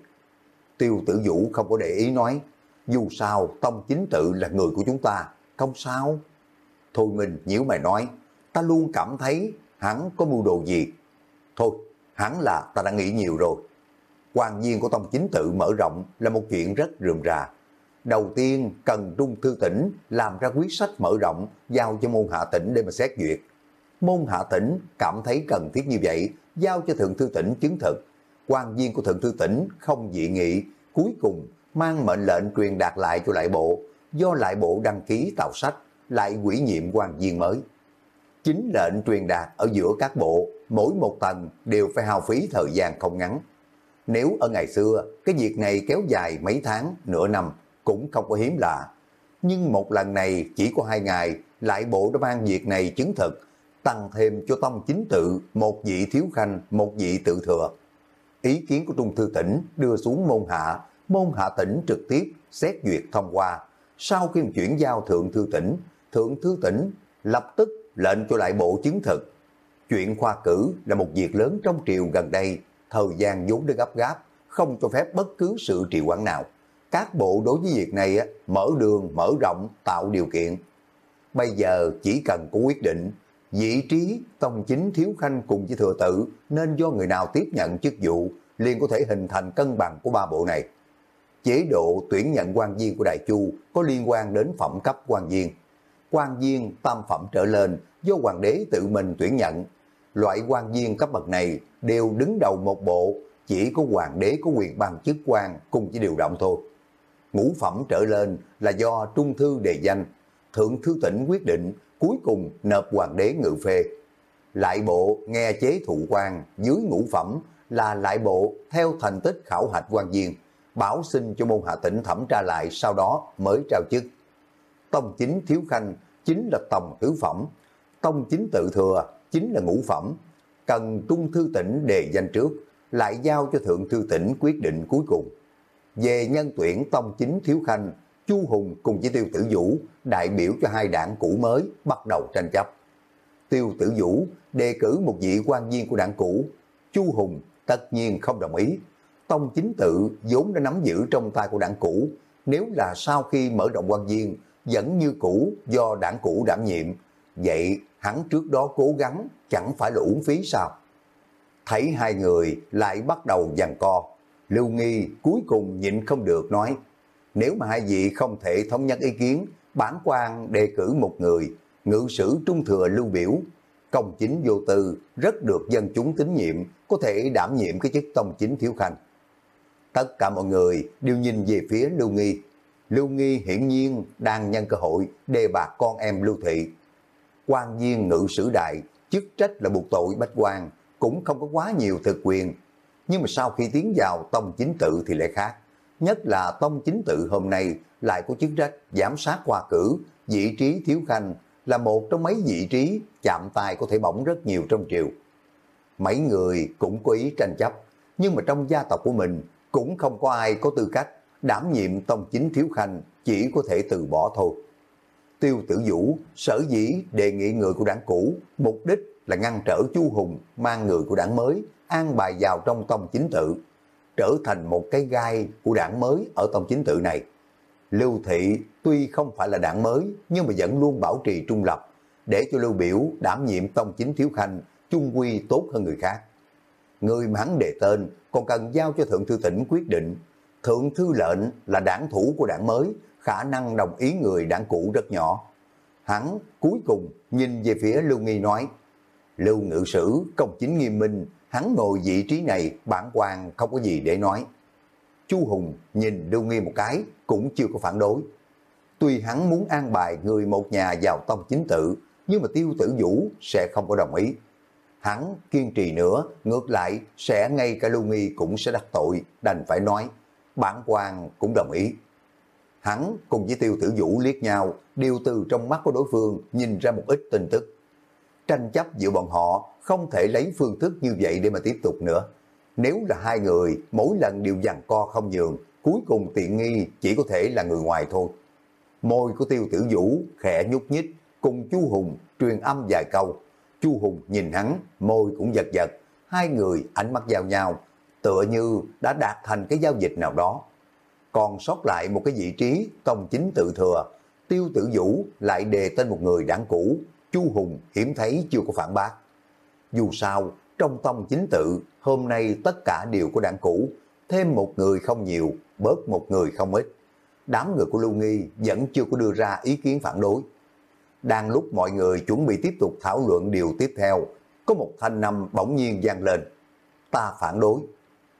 Tiêu tử vũ không có để ý nói, dù sao tông chính tự là người của chúng ta, không sao. Thôi mình nhiễu mày nói, ta luôn cảm thấy hắn có mưu đồ gì. Thôi, hắn là ta đã nghĩ nhiều rồi. Quan viên của tông chính tự mở rộng là một chuyện rất rườm rà. Đầu tiên cần trung thư tỉnh làm ra quyết sách mở rộng giao cho môn hạ tỉnh để mà xét duyệt. Môn hạ tỉnh cảm thấy cần thiết như vậy giao cho thượng thư tỉnh chứng thực. quan viên của thượng thư tỉnh không dị nghị cuối cùng mang mệnh lệnh truyền đạt lại cho lại bộ do lại bộ đăng ký tạo sách lại quỷ nhiệm quan viên mới. Chính lệnh truyền đạt ở giữa các bộ, mỗi một tầng đều phải hao phí thời gian không ngắn. Nếu ở ngày xưa, cái việc này kéo dài mấy tháng, nửa năm, cũng không có hiếm lạ. Nhưng một lần này chỉ có hai ngày, lại bộ đã mang việc này chứng thực, tăng thêm cho tông chính tự một vị thiếu khanh, một vị tự thừa. Ý kiến của Trung Thư tỉnh đưa xuống môn hạ, môn hạ tỉnh trực tiếp xét duyệt thông qua. Sau khi chuyển giao thượng thư tỉnh, thượng thư tỉnh lập tức lệnh cho lại bộ chứng thực. Chuyện khoa cử là một việc lớn trong triều gần đây, thời gian vốn đã gấp gáp, không cho phép bất cứ sự trì quản nào. Các bộ đối với việc này mở đường, mở rộng, tạo điều kiện. Bây giờ chỉ cần có quyết định, vị trí tông chính thiếu khanh cùng với thừa tự nên do người nào tiếp nhận chức vụ liền có thể hình thành cân bằng của ba bộ này. Chế độ tuyển nhận quan viên của Đại Chu có liên quan đến phẩm cấp quan viên. Quan viên tam phẩm trở lên do hoàng đế tự mình tuyển nhận. Loại quan viên cấp bậc này đều đứng đầu một bộ, chỉ có hoàng đế có quyền ban chức quan cùng chỉ điều động thôi. Ngũ phẩm trở lên là do trung thư đề danh, thượng thư tỉnh quyết định, cuối cùng nộp hoàng đế ngự phê. Lại bộ nghe chế thụ quan dưới ngũ phẩm là lại bộ theo thành tích khảo hạch quan viên, bảo xin cho môn hạ tỉnh thẩm tra lại sau đó mới trao chức. Tông chính thiếu khanh chính là tòng tứ phẩm, tông chính tự thừa chính là ngũ phẩm, cần trung thư tỉnh đề danh trước, lại giao cho thượng thư tỉnh quyết định cuối cùng. Về nhân tuyển tông chính thiếu khanh, Chu Hùng cùng với Tiêu Tử Vũ đại biểu cho hai đảng cũ mới bắt đầu tranh chấp. Tiêu Tử Vũ đề cử một vị quan viên của đảng cũ, Chu Hùng tất nhiên không đồng ý. Tông chính tự vốn đã nắm giữ trong tay của đảng cũ, nếu là sau khi mở rộng quan viên vẫn như cũ do đảng cũ đảm nhiệm, vậy hắn trước đó cố gắng chẳng phải là uổng phí sao? Thấy hai người lại bắt đầu giằng co, Lưu Nghi cuối cùng nhịn không được nói, nếu mà hai vị không thể thống nhất ý kiến, bản quan đề cử một người, ngự sử trung thừa lưu biểu, công chính vô tư, rất được dân chúng tín nhiệm, có thể đảm nhiệm cái chức tông chính thiếu khanh. Tất cả mọi người đều nhìn về phía Lưu Nghi. Lưu Nghi hiển nhiên đang nhân cơ hội đề bạc con em Lưu Thị. quan viên ngự sử đại, chức trách là buộc tội bách quan, cũng không có quá nhiều thực quyền. Nhưng mà sau khi tiến vào tông chính tự thì lại khác. Nhất là tông chính tự hôm nay lại có chức trách giám sát qua cử, vị trí thiếu khanh là một trong mấy vị trí chạm tay có thể bỏng rất nhiều trong triều. Mấy người cũng có ý tranh chấp, nhưng mà trong gia tộc của mình cũng không có ai có tư cách đảm nhiệm tông chính thiếu khanh, chỉ có thể từ bỏ thôi. Tiêu tử vũ sở dĩ đề nghị người của đảng cũ, mục đích là ngăn trở Chu Hùng mang người của đảng mới an bài vào trong tông chính tự, trở thành một cái gai của đảng mới ở tông chính tự này. Lưu Thị tuy không phải là đảng mới nhưng mà vẫn luôn bảo trì trung lập, để cho Lưu Biểu đảm nhiệm tông chính thiếu khanh chung quy tốt hơn người khác. Người mà hắn đề tên còn cần giao cho Thượng Thư tỉnh quyết định. Thượng Thư lệnh là đảng thủ của đảng mới, khả năng đồng ý người đảng cũ rất nhỏ. Hắn cuối cùng nhìn về phía Lưu Nghi nói, Lưu Ngự Sử công chính nghiêm minh, hắn ngồi vị trí này bản quan không có gì để nói. Chu Hùng nhìn Lưu Nghi một cái cũng chưa có phản đối. Tuy hắn muốn an bài người một nhà vào tông chính tự, nhưng mà tiêu tử vũ sẽ không có đồng ý. Hắn kiên trì nữa, ngược lại sẽ ngay cả Lưu Nghi cũng sẽ đắc tội, đành phải nói. Bản quan cũng đồng ý. Hắn cùng với tiêu tử vũ liếc nhau, điều từ trong mắt của đối phương nhìn ra một ít tin tức. Tranh chấp giữa bọn họ không thể lấy phương thức như vậy để mà tiếp tục nữa. Nếu là hai người, mỗi lần đều dằn co không nhường, cuối cùng tiện nghi chỉ có thể là người ngoài thôi. Môi của tiêu tử vũ khẽ nhúc nhích, cùng chu Hùng truyền âm vài câu. chu Hùng nhìn hắn, môi cũng giật giật, hai người ánh mắt giao nhau, tựa như đã đạt thành cái giao dịch nào đó. Còn sót lại một cái vị trí công chính tự thừa, tiêu tử vũ lại đề tên một người đảng cũ, chu Hùng hiểm thấy chưa có phản bác. Dù sao, trong tông chính tự, hôm nay tất cả đều của đảng cũ, thêm một người không nhiều, bớt một người không ít. Đám người của Lưu Nghi vẫn chưa có đưa ra ý kiến phản đối. Đang lúc mọi người chuẩn bị tiếp tục thảo luận điều tiếp theo, có một thanh năm bỗng nhiên gian lên. Ta phản đối.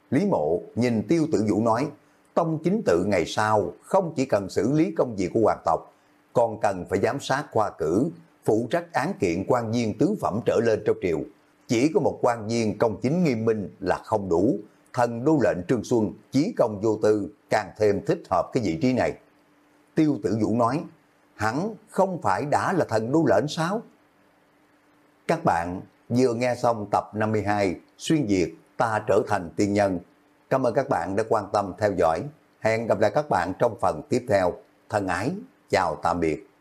Lý mộ nhìn tiêu tử vũ nói, tông chính tự ngày sau không chỉ cần xử lý công việc của hoàng tộc, còn cần phải giám sát khoa cử, phụ trách án kiện quan viên tứ phẩm trở lên trong triều. Chỉ có một quan viên công chính nghiêm minh là không đủ, thần đô lệnh Trương Xuân chí công vô tư càng thêm thích hợp cái vị trí này. Tiêu tử vũ nói, hắn không phải đã là thần đô lệnh sao? Các bạn vừa nghe xong tập 52 Xuyên Việt ta trở thành tiên nhân. Cảm ơn các bạn đã quan tâm theo dõi. Hẹn gặp lại các bạn trong phần tiếp theo. Thân ái, chào tạm biệt.